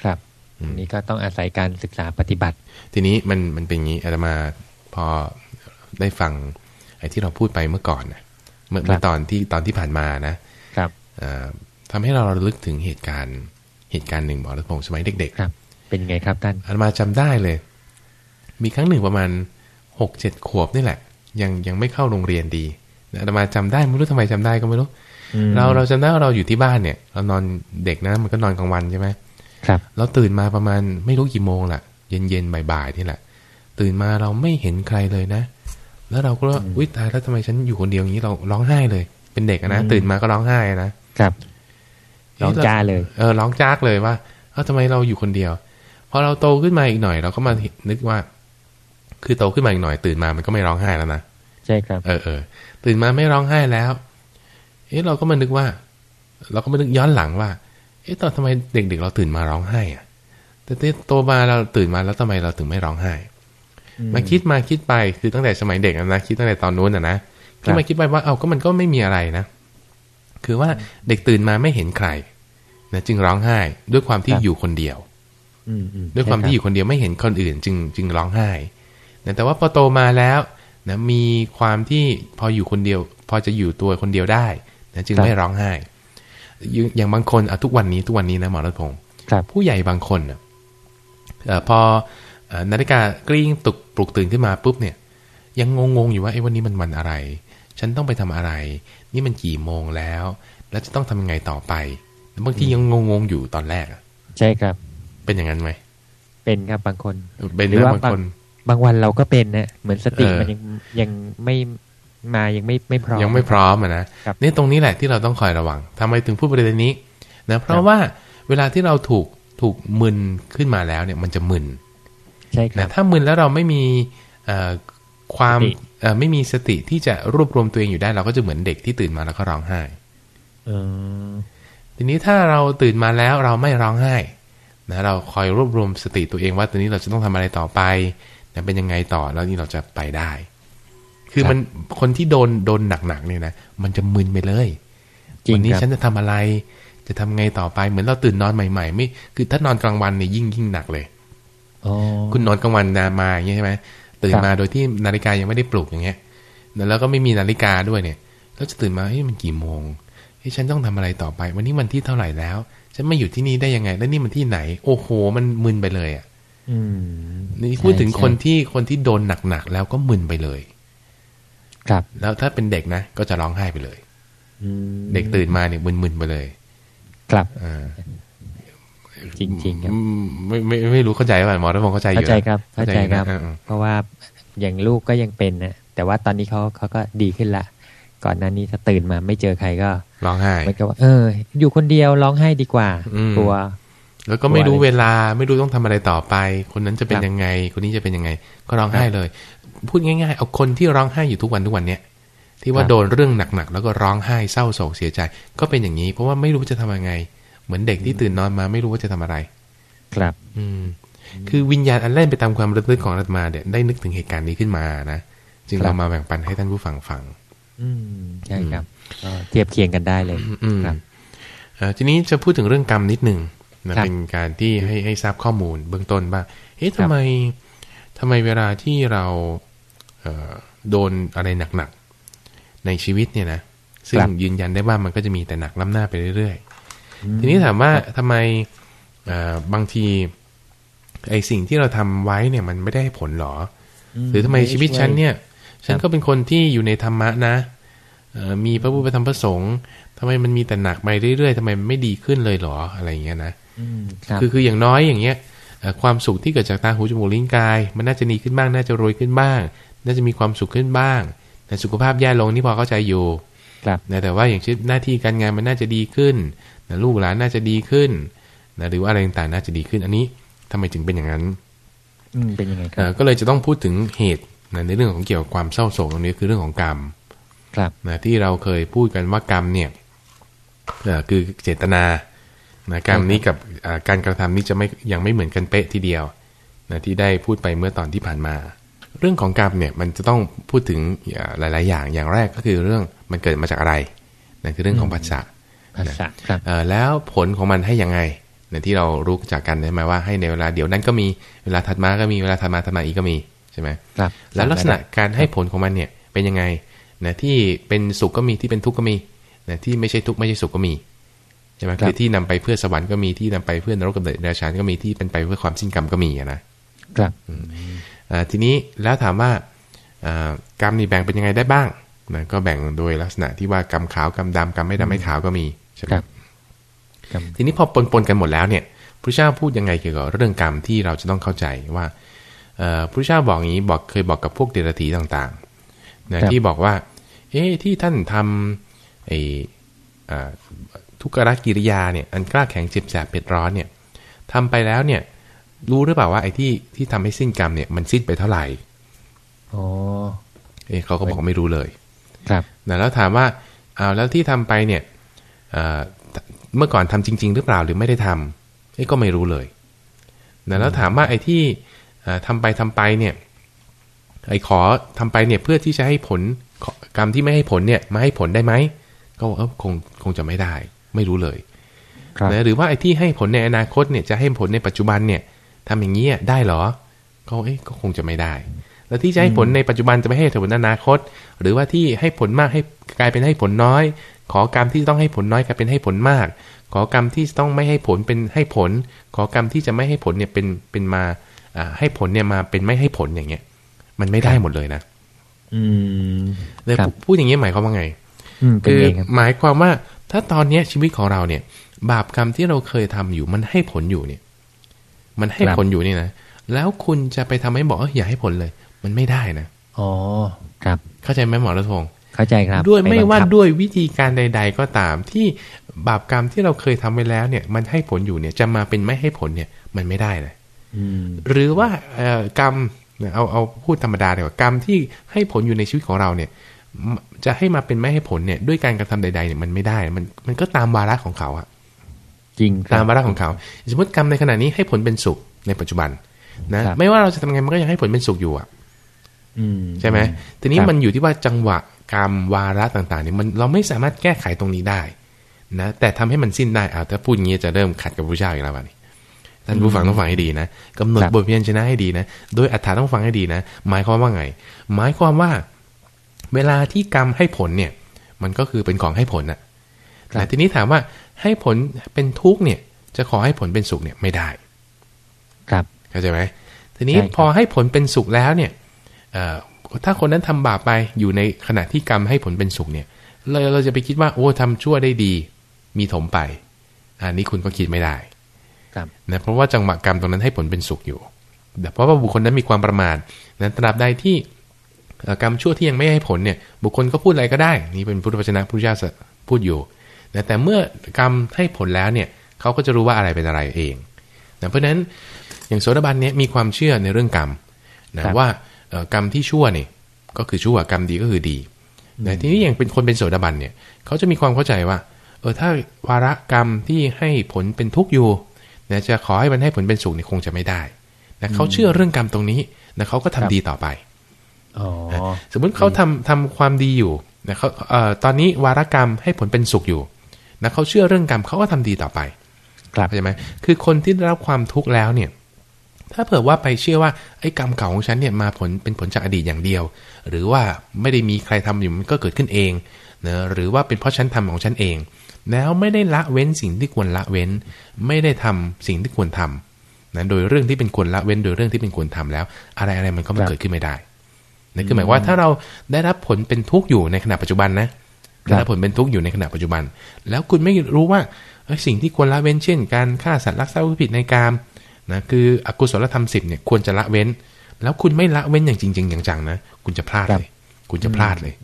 ครับอืมอันนี้ก็ต้องอาศัยการศึกษาปฏิบัติ ทีนี้มันมันเป็นอย่างนี้อาตมาพอได้ฟังไอ้ที่เราพูดไปเมื่อก่อนนะเมื่อครับเมื่อตอนที่ตอนที่ผ่านมานะครับเอ่อ ทำให้เราระลึกถึงเหตุการณ์เหตุการณ์หนึ่งหมอรัตพงศ์สมัยเด็กครับ เป็นยังไงครับท่านๆอาตมาจำได้เลย มีครั้งหนึ่งประมาณหกเจ็ดขวบนี่แหละ ยังยังไม่เข้าโรงเรียนดีอาตมาจำได้ไม่รู้ทำไมจำได้ก็ไม่รู้อืมเราเราจำได้ว่าเราอยู่ที่บ้านเนี่ย เรานอนเด็กนะมันก็นอนกลางวันใช่ไหมครับเราตื่นมาประมาณไม่รู้กี่โมงแหละเย็นเย็นๆบ่ายๆนี่แหละ ตื่นมาเราไม่เห็นใครเลยนะ แล้วเราก็ว่าวิตายแล้วทำไมฉันอยู่คนเดียวอย่างนี้เราร้องไห้เลย เป็นเด็กอะนะอืมตื่นมาก็ร้องไห้อะนะครับ ร้องจ้าเลย เออร้องจากเลยว่าเออทำไมเราอยู่คนเดียวพอเราโตขึ้นมาอีกหน่อย เราก็มานึกว่า คือโตขึ้นมาอีกหน่อย ตื่นมามันก็ไม่ร้องไห้แล้วนะใช่ครับ เออเออตื่นมาไม่ร้องไห้แล้ว เอ๊ะเราก็มานึกว่า เราก็มานึกย้อนหลังว่า เอ๊ะตอนทำไมเด็กๆเราตื่นมาร้องไห้อะแต่ที่โตมาเราตื่นมาแล้วทำไมเราถึงไม่ร้องไห้อืมมาคิดมาคิดไปคือตั้งแต่สมัยเด็กอะนะคิดตั้งแต่ตอนนู้นอะนะคิดมาคิดไปว่าเอาก็มันก็ไม่มีอะไรนะ คือว่าเด็กตื่นมาไม่เห็นใครนะจึงร้องไห้ด้วยความที่อยู่คนเดียวอืมอืมด้วยความที่อยู่คนเดียวไม่เห็นคนอื่น จึงจึงร้องไห้นะแต่ว่าพอโตมาแล้วนะมีความที่พออยู่คนเดียว พอจะอยู่ตัวคนเดียวได้นะจึงไม่ร้องไห้ อย่างอย่างบางคนอะทุกวันนี้ทุกวันนี้นะหมอรัตพงศ์ครับผู้ใหญ่บางคนน่ะเอ่อพอเอ่อนาฬิกากลิ้งตุกปลุกตื่นขึ้นมาปุ๊บเนี่ย ยังงงๆอยู่ว่าไอ้ยวันนี้มันวันอะไร ฉันต้องไปทำอะไร นี่มันกี่โมงแล้ว แล้วจะต้องทำยังไงต่อไปบางทียังงงๆอยู่ตอนแรกอะใช่ครับ เป็นอย่างนั้นไหมเป็นครับบางคนเป็นหรือเรื่องว่าบางคน บางวันเราก็เป็นนะเหมือนสติเออมันยังยังไม่มายังไม่ไม่พร้อมยังไม่พร้อมอะนะครับนี่ตรงนี้แหละที่เราต้องคอยระวังทำไมถึงพูดประเด็นนี้นะเพครัราะบว่าเวลาที่เราถูกถูกมึนขึ้นมาแล้วเนี่ยมันจะมึนใช่ครันะบถ้ามึนแล้วเราไม่มีเอ่อ ความสติเอ่อไม่มีสติที่จะรวบรวมตัวเองอยู่ได้ เราก็จะเหมือนเด็กที่ตื่นมาแล้วก็ร้องไห้เออทีนี้ถ้าเราตื่นมาแล้วเราไม่ร้องไห้นะเราคอยรวบรวมสติตัวเองว่าตอนนี้เราจะต้องทำอะไรต่อไปนะเป็นยังไงต่อแล้วนี่เราจะไปได้ คือมันคนที่โดนโดนหนักๆเนี่ยนะมันจะมึนไปเลยจริงวันนี้ครับฉันจะทำอะไร จะทำไงต่อไปเหมือนเราตื่นนอนใหม่ ๆ ไม่ คือถ้านอนกลางวันเนี่ยยิ่งยิ่งหนักเลยอ๋อคุณนอนกลางวันนามาอย่างเงี้ยใช่ไหม ตื่นครับมาโดยที่นาฬิกายังไม่ได้ปลุกอย่างเงี้ยแล้วก็ไม่มีนาฬิกาด้วยเนี่ยแล้วจะตื่นมาเฮ้ยมันกี่โมงเฮ้ยฉันต้องทำอะไรต่อไป วันนี้มันที่เท่าไหร่แล้ว ฉันมาอยู่ที่นี่ได้ยังไง แล้วนี่มันที่ไหน โอ้โห มันมึนไปเลยอะอืมนี่พูดถึงใช่คนที่คนที่โดนหนักๆแล้วก็มึนไปเลย ครับ แล้วถ้าเป็นเด็กนะก็จะร้องไห้ไปเลยอืมเด็กตื่นมาเนี่ยมึนๆไปเลย ครับอ่า จริงๆครับอืมไม่ไม่ไม่ไม่รู้เข้าใจป่ะหมอรัฐพงศ์เข้าใจอยู่เข้าใจนะครับเข้าใจครับอยู่นะอ่าเพราะว่าอย่างลูกก็ยังเป็นนะแต่ว่าตอนนี้เขาเขาก็ดีขึ้นละก่อนหน้านี้ถ้าตื่นมาไม่เจอใครก็ๆร้องไห้เหมันก็ว่าเออ อยู่คนเดียวร้องไห้ดีกว่าอืมกลัวแล้วก็ไม่รู้กลัวอะไรเวลาไม่รู้ต้องทำอะไรต่อไป คนนั้นจะเป็นครับยังไง คนนี้จะเป็นยังไง ก็ร้องไห้เลย พูดง่าย ๆ เอาคนที่ร้องไห้อยู่ทุกวันทุกวันเนี้ยที่ว่าครับโดนเรื่องหนักๆแล้วก็ร้องไห้เศร้าโศกเสียใจ ก็เป็นอย่างนี้ เพราะว่าไม่รู้จะทำยังไง เหมือนเด็กที่ตื่นนอนมาไม่รู้ว่าจะทำอะไร ครับ อืม คือวิญญาณอันแล่นไปตามความระลึกของอาตมาเนี่ยได้นึกถึงเหตุการณ์นี้ขึ้นมานะจึงครับเรามาแบ่งปันให้ท่านผู้ฟังฟัง อืมใช่ครับก็เทียบเคียงกันได้เลยอืมครับเอ่อทีนี้จะพูดถึงเรื่องกรรมนิดหนึ่งนะครับเป็นการที่ให้ให้ทราบข้อมูลเบื้องต้นบ้างเอ๊ะครัทำบไมทำไมเวลาที่เราเอ่อโดนอะไรหนักๆในชีวิตเนี่ยนะซึ่งครับยืนยันได้ว่ามันก็จะมีแต่หนักล้ำหน้าไปเรื่อยอืมๆ ทีนี้ถามว่าทำไมเอ่อบางทีไอสิ่งที่เราทำไว้เนี่ยมันไม่ได้ให้ผลหรอ หรือทำไมชีวิตฉันเนี่ย ฉันก็เป็นคนที่อยู่ในธรรมะนะเอ่อมีพระพุทธพระธรรมพระสงฆ์ทำไมมันมีแต่หนักไปเรื่อยๆทำไมมันไม่ดีขึ้นเลยเหรออะไรอย่างเงี้ยนะอืมครับคือคืออย่างน้อยอย่างเงี้ยเอ่อความสุขที่เกิดจากตาหูจมูกลิ้นกาย มันน่าจะดีขึ้นบ้าง น่าจะรวยขึ้นบ้าง น่าจะมีความสุขขึ้นบ้าง แต่สุขภาพแย่ลงนี่พอเข้าใจอยู่ครับนะแต่ว่าอย่างเช่นหน้าที่การงานมันน่าจะดีขึ้นนะ ลูกหลานน่าจะดีขึ้นนะหรือว่าอะไรต่างๆน่าจะดีขึ้น อันนี้ทำไมถึงเป็นอย่างนั้นอืมเป็นยังไงคเอ่รับอก็เลยจะต้องพูดถึงเหตุนะในเรื่องของเกี่ยวกับความเศร้าโศกตรงนี้คือเรื่องของกรรมครับนะที่เราเคยพูดกันว่ากรรมเนี่ยเอ่อคือเจตนานะกรรมนี้กับอ่าการกระทำนี้จะไม่ยังไม่เหมือนกันเป๊ะทีเดียวนะที่ได้พูดไปเมื่อตอนที่ผ่านมา เรื่องของกรรมเนี่ยมันจะต้องพูดถึงอ่าหลาย ๆ อย่างอย่างแรกก็คือเรื่องมันเกิดมาจากอะไรนั่นคือเรื่องของปัจจัย ภาษาครับเอ่อแล้วผลของมันให้ยังไงเนี่ยที่เรารู้จากกันใช่ไหมว่าให้ในเวลาเดี๋ยวนั้นก็มีเวลาถัดมาก็มีเวลาถัดมาถัดมาอีกก็มีใช่ไหมครับแล้วลักษณะการให้ผลของมันเนี่ยเป็นยังไงนะที่เป็นสุขก็มีที่เป็นทุกข์ก็มีนะที่ไม่ใช่ทุกข์ไม่ใช่สุขก็มีใช่ไหมคือที่นำไปเพื่อสวรรค์ก็มีที่นำไปเพื่อนรกกับเดรัจฉานก็มีที่เป็นไปเพื่อความสิ้นกรรมก็มีอะนะครับอ่าทีนี้แล้วถามว่าอ่ากรรมนี่แบ่งเป็นยังไงได้บ้างนะก็แบ่งโดยลักษณะที่ว่ากรรมขาวกรรมดำกรรมไม่ดำไม่ขาวก็มี ใช่ไหมครับครับทีนี้พอปนๆกันหมดแล้วเนี่ยพระเจ้าพูดยังไงเกี่ยวกับเรื่องกรรมที่เราจะต้องเข้าใจว่าเอ่อพระเจ้าบอกอย่างนี้บอกเคยบอกกับพวกเดรัจฉีต่างๆนะครับที่บอกว่า เอ๊ะที่ท่านทำไอ้อ่าทุกขกิริยาเนี่ยอันกล้าแข็งเจ็บแสบเผ็ดร้อนเนี่ยทำไปแล้วเนี่ยรู้หรือเปล่าว่าไอ้ที่ที่ทำให้สิ้นกรรมเนี่ยมันสิ้นไปเท่าไหร่อ๋อเอ๊ะเขาก็บอกไม่รู้เลย ครับนะแล้วถามว่าเอาวแล้วที่ทำไปเนี่ย เอ่อเมื่อก่อนทำจริง ๆ หรือเปล่าหรือไม่ได้ทำเอ๊ะก็ไม่รู้เลยนะแล้วถามว่าไอ้ที่เอ่อทำไปทำไปเนี่ยไอ้ขอทำไปเนี่ยเพื่อที่จะให้ผลขอกรรมที่ไม่ให้ผลเนี่ยมาให้ผลได้ไหมก็บอกเออคงคงจะไม่ได้ ไม่รู้เลยครับนะหรือว่าไอ้ที่ให้ผลในอนาคตเนี่ยจะให้ผลในปัจจุบันเนี่ยทำอย่างนี้ยได้เหรอ ก็เอ๊ะก็คงจะไม่ได้ แล้วที่จะให้ผลในปัจจุบันจะไม่ให้ผลในอนาคต หรือว่าที่ให้ผลมากให้กลายเป็นให้ผลน้อย ขอกรรมที่ต้องให้ผลน้อยกลายเป็นให้ผลมาก ขอกรรมที่ต้องไม่ให้ผลเป็นให้ผล ขอกรรมที่จะไม่ให้ผลเนี่ยเป็นเป็นมาอ่าให้ผลเนี่ยมาเป็นไม่ให้ผลอย่างเงี้ย มันไม่ได้หมดเลยนะ อืมเลยครับพูดอย่างนี้หมายความว่าไงอืมเป็นคือไงครับหมายความว่าถ้าตอนเนี้ยชีวิตของเราเนี่ย บาปกรรมที่เราเคยทำอยู่มันให้ผลอยู่เนี่ย มันให้ครับผลอยู่นี่นะแล้วคุณจะไปทำให้บอกเอออย่าให้ผลเลย มันไม่ได้นะอ๋อครับ เข้าใจไหมหมอรัตพงศ์เข้าใจครับ ด้วยไม่ปบังว่าคับด้วยวิธีการใด ๆ ก็ตามที่บาปกรรมที่เราเคยทำไว้แล้วเนี่ย มันให้ผลอยู่เนี่ย จะมาเป็นไม่ให้ผลเนี่ย มันไม่ได้เลยอืมหรือว่าเอ่อกรรมเนี่ยเอาเอาพูดธรรมดาดีกว่ากรรมที่ให้ผลอยู่ในชีวิตของเราเนี่ยมจะให้มาเป็นไม่ให้ผลเนี่ย ด้วยการกระทำใด ๆ เนี่ยมันไม่ได้ มันมันก็ตามวาระของเขาอะจริงคตารัมบวาระของเขา สมมติกรรมในขณะนี้ให้ผลเป็นสุขในปัจจุบันนะครับไม่ว่าเราจะทำไงมันก็ยังให้ผลเป็นสุขอยู่อะอืม ใช่ไหมทีนี้ครับมันอยู่ที่ว่าจังหวะกรรมวาระต่างๆเนี่ยมันเราไม่สามารถแก้ไขตรงนี้ได้นะแต่ทำให้มันสิ้นได้อ่าถ้าพูดอย่างนี้จะเริ่มขัดกับพระเจ้าอีกแล้ววันนี้ท่านผู้ฟังต้องฟังให้ดีนะกำหนดครับบทเพียนชนะให้ดีนะ โดยอัฏฐาต้องฟังให้ดีนะ หมายความว่าไง หมายความว่า เวลาที่กรรมให้ผลเนี่ย มันก็คือเป็นของให้ผลน่ะครับแต่ทีนี้ถามว่าให้ผลเป็นทุกข์เนี่ย จะขอให้ผลเป็นสุขเนี่ยไม่ได้ ครับเข้าใจไหมทีนี้ใช่ครับพอให้ผลเป็นสุขแล้วเนี่ยเอ่อ ถ้าคนนั้นทำบาปไปอยู่ในขณะที่กรรมให้ผลเป็นสุขเนี่ยเราเราจะไปคิดว่าโอ้ทำชั่วได้ดี มีถมไป อันนี้คุณก็คิดไม่ได้ครับนะเพราะว่าจังหวะกรรมตรงนั้นให้ผลเป็นสุขอยู่แต่เพราะว่าบุคคลนั้นมีความประมาทนะตราบใดที่เอ่อกรรมชั่วที่ยังไม่ให้ผลเนี่ย บุคคลก็พูดอะไรก็ได้ นี่เป็นพุทธวจนะพุทธเจ้าพูดอยู่นะแต่เมื่อกรรมให้ผลแล้วเนี่ยเขาก็จะรู้ว่าอะไรเป็นอะไรเองนะเพราะฉะนั้นอย่างโสดาบันเนี่ยมีความเชื่อในเรื่องกรรมนะครับว่าเอ่อ กรรมที่ชั่วเนี่ยก็คือชั่วกรรมดีก็คือดีแต่ทีนี้อย่างเป็นคนเป็นโสดาบันเนี่ยเขาจะมีความเข้าใจว่า เออถ้าวาระกรรมที่ให้ผลเป็นทุกข์อยู่นะจะขอให้มันให้ผลเป็นสุขเนี่ยคงจะไม่ได้นะเขาเชื่อเรื่องกรรมตรงนี้นะเขาก็ทำดีต่อไปอ๋อสมมุติเขาทำทำความดีอยู่นะเขาเอ่อตอนนี้วาระกรรมให้ผลเป็นสุขอยู่นะเขาเชื่อเรื่องกรรมเขาก็ทำดีต่อไปครับเข้าใจไหมคือคนที่ได้รับความทุกข์แล้วเนี่ย ถ้าเผื่อว่าไปเชื่อว่าไอ้กรรมเก่าของฉันเนี่ยมาผลเป็นผลจากอดีตอย่างเดียว หรือว่าไม่ได้มีใครทำอยู่มันก็เกิดขึ้นเองนะหรือว่าเป็นเพราะฉันทำของฉันเอง แล้วไม่ได้ละเว้นสิ่งที่ควรละเว้น ไม่ได้ทำสิ่งที่ควรทำนะโดยเรื่องที่เป็นควรละเว้นโดยเรื่องที่เป็นควรทำแล้ว อะไรอะไรมันก็ไม่เกิดขึ้นไม่ได้นั่นคือหมายว่าถ้าเราได้รับผลเป็นทุกข์อยู่ในขณะปัจจุบันนะได้รับผลเป็นทุกข์อยู่ในขณะปัจจุบัน แล้วคุณไม่รู้ว่าเอ้ยสิ่งที่ควรละเว้นเช่น การฆ่าสัตว์ลักทรัพย์ผิดในกาม นะคืออกุศลธรรมสิบเนี่ยควรจะละเว้น แล้วคุณไม่ละเว้นอย่างจริง ๆ อย่างจังนะคุณจะพลาดเลย คุณจะพลาดเลย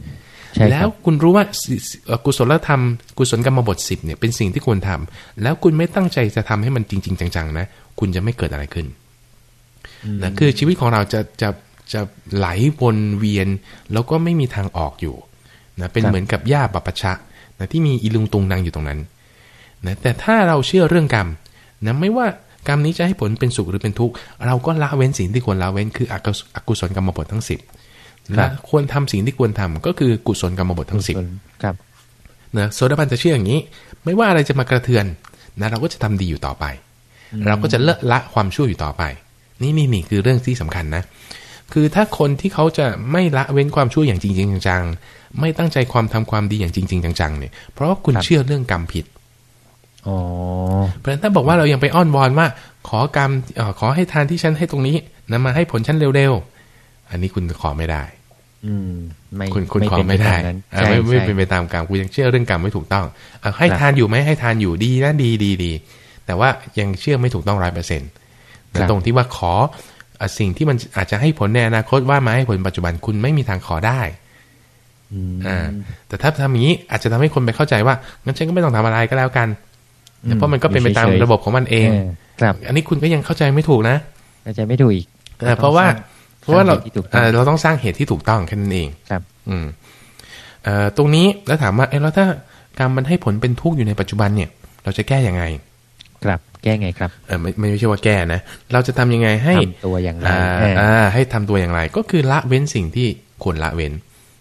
ใช่ครับแล้วคุณรู้ว่าสิเอ่อกุศลธรรม กุศลกรรมบทสิบเนี่ยเป็นสิ่งที่ควรทำแล้วคุณไม่ตั้งใจจะทำให้มันจริง ๆ จังๆนะคุณจะไม่เกิดอะไรขึ้นนะคือชีวิตของเราจะจะจะไหลวนเวียน แล้วก็ไม่มีทางออกอยู่นะเป็นครับเหมือนกับหญ้าบัพพชะนะที่มีอีลุงตุงนางอยู่ตรงนั้นนะแต่ถ้าเราเชื่อเรื่องกรรมนะไม่ว่า กรรมนี้จะให้ผลเป็นสุขหรือเป็นทุกข์เราก็ละเว้นสิ่งที่ควรละเว้นคืออกุศอกุศลกรรมบททั้งสิบครัและบควรทำสิ่งที่ควรทำก็คือกุศลกรรมบททั้งสิบครับนะโซดาบันจะเชื่ออย่างนี้ ไม่ว่าอะไรจะมากระเทือนนะเราก็จะทำดีอยู่ต่อไป เราก็จะเลิกละความชั่วอยู่ต่อไป นี่นี่นี่คือเรื่องที่สำคัญนะ คือถ้าคนที่เขาจะไม่ละเว้นความชั่วอย่างจริง ๆ จังๆไม่ตั้งใจความทำความดีอย่างจริง ๆ จังๆเนี่ยเพราะว่าคุณครับเชื่อเรื่องกรรมผิดอ๋อ เพราะฉะนั้นถ้าบอกว่าเรายังไปอ้อนวอนว่า ขอกรรมเอ่อขอให้ทานที่ฉันให้ตรงนี้นะมาให้ผลฉันเร็วๆ อันนี้คุณขอไม่ได้ อืมไม่คุณคุณไม่ขอเป็นไม่ได้ปตานั้นอ่าใช่ไม่ไม่ใช่เป็นไปตามกรรมคุณยังเชื่อเรื่องกรรมไม่ถูกต้องอะให้ครับทานอยู่ไหมให้ทานอยู่ดีนะดีดีดีแต่ว่ายังเชื่อไม่ถูกต้องร้อยเปอร์เซ็นต์ครับตรงที่ว่าขออะสิ่งที่มันอาจจะให้ผลในอนาคตว่ามาให้ผลปัจจุบันคุณไม่มีทางขอได้อืมอ่าแต่ถ้าทำอย่างนี้อาจจะทำให้คนไปเข้าใจว่างั้นฉันก็ไม่ต้องทำอะไรก็แล้วกันอืม เพราะมันก็เป็นไปตามอยู่เฉยๆระบบของมันเองเออครับ อันนี้คุณก็ยังเข้าใจไม่ถูกนะเข้าใจไม่ถูกอีกเออเพราะว่าเพราะว่าเราสร้งหตุที่ถูกต้องเอ่อเราต้องสร้างเหตุที่ถูกต้องแค่นั้นเองครับ อืมเอ่อตรงนี้แล้วถามว่าเออแล้วถ้ากรรมมันให้ผลเป็นทุกข์อยู่ในปัจจุบันเนี่ย เราจะแก้ยังไง ครับ แก้ไงครับเออไม่ไม่ไม่ใช่ว่าแก้นะเราจะทำยังไงให้ทำตัวอย่างไรอ่าเอออ่าให้ทำตัวอย่างไร ก็คือละเว้นสิ่งที่ควรละเว้น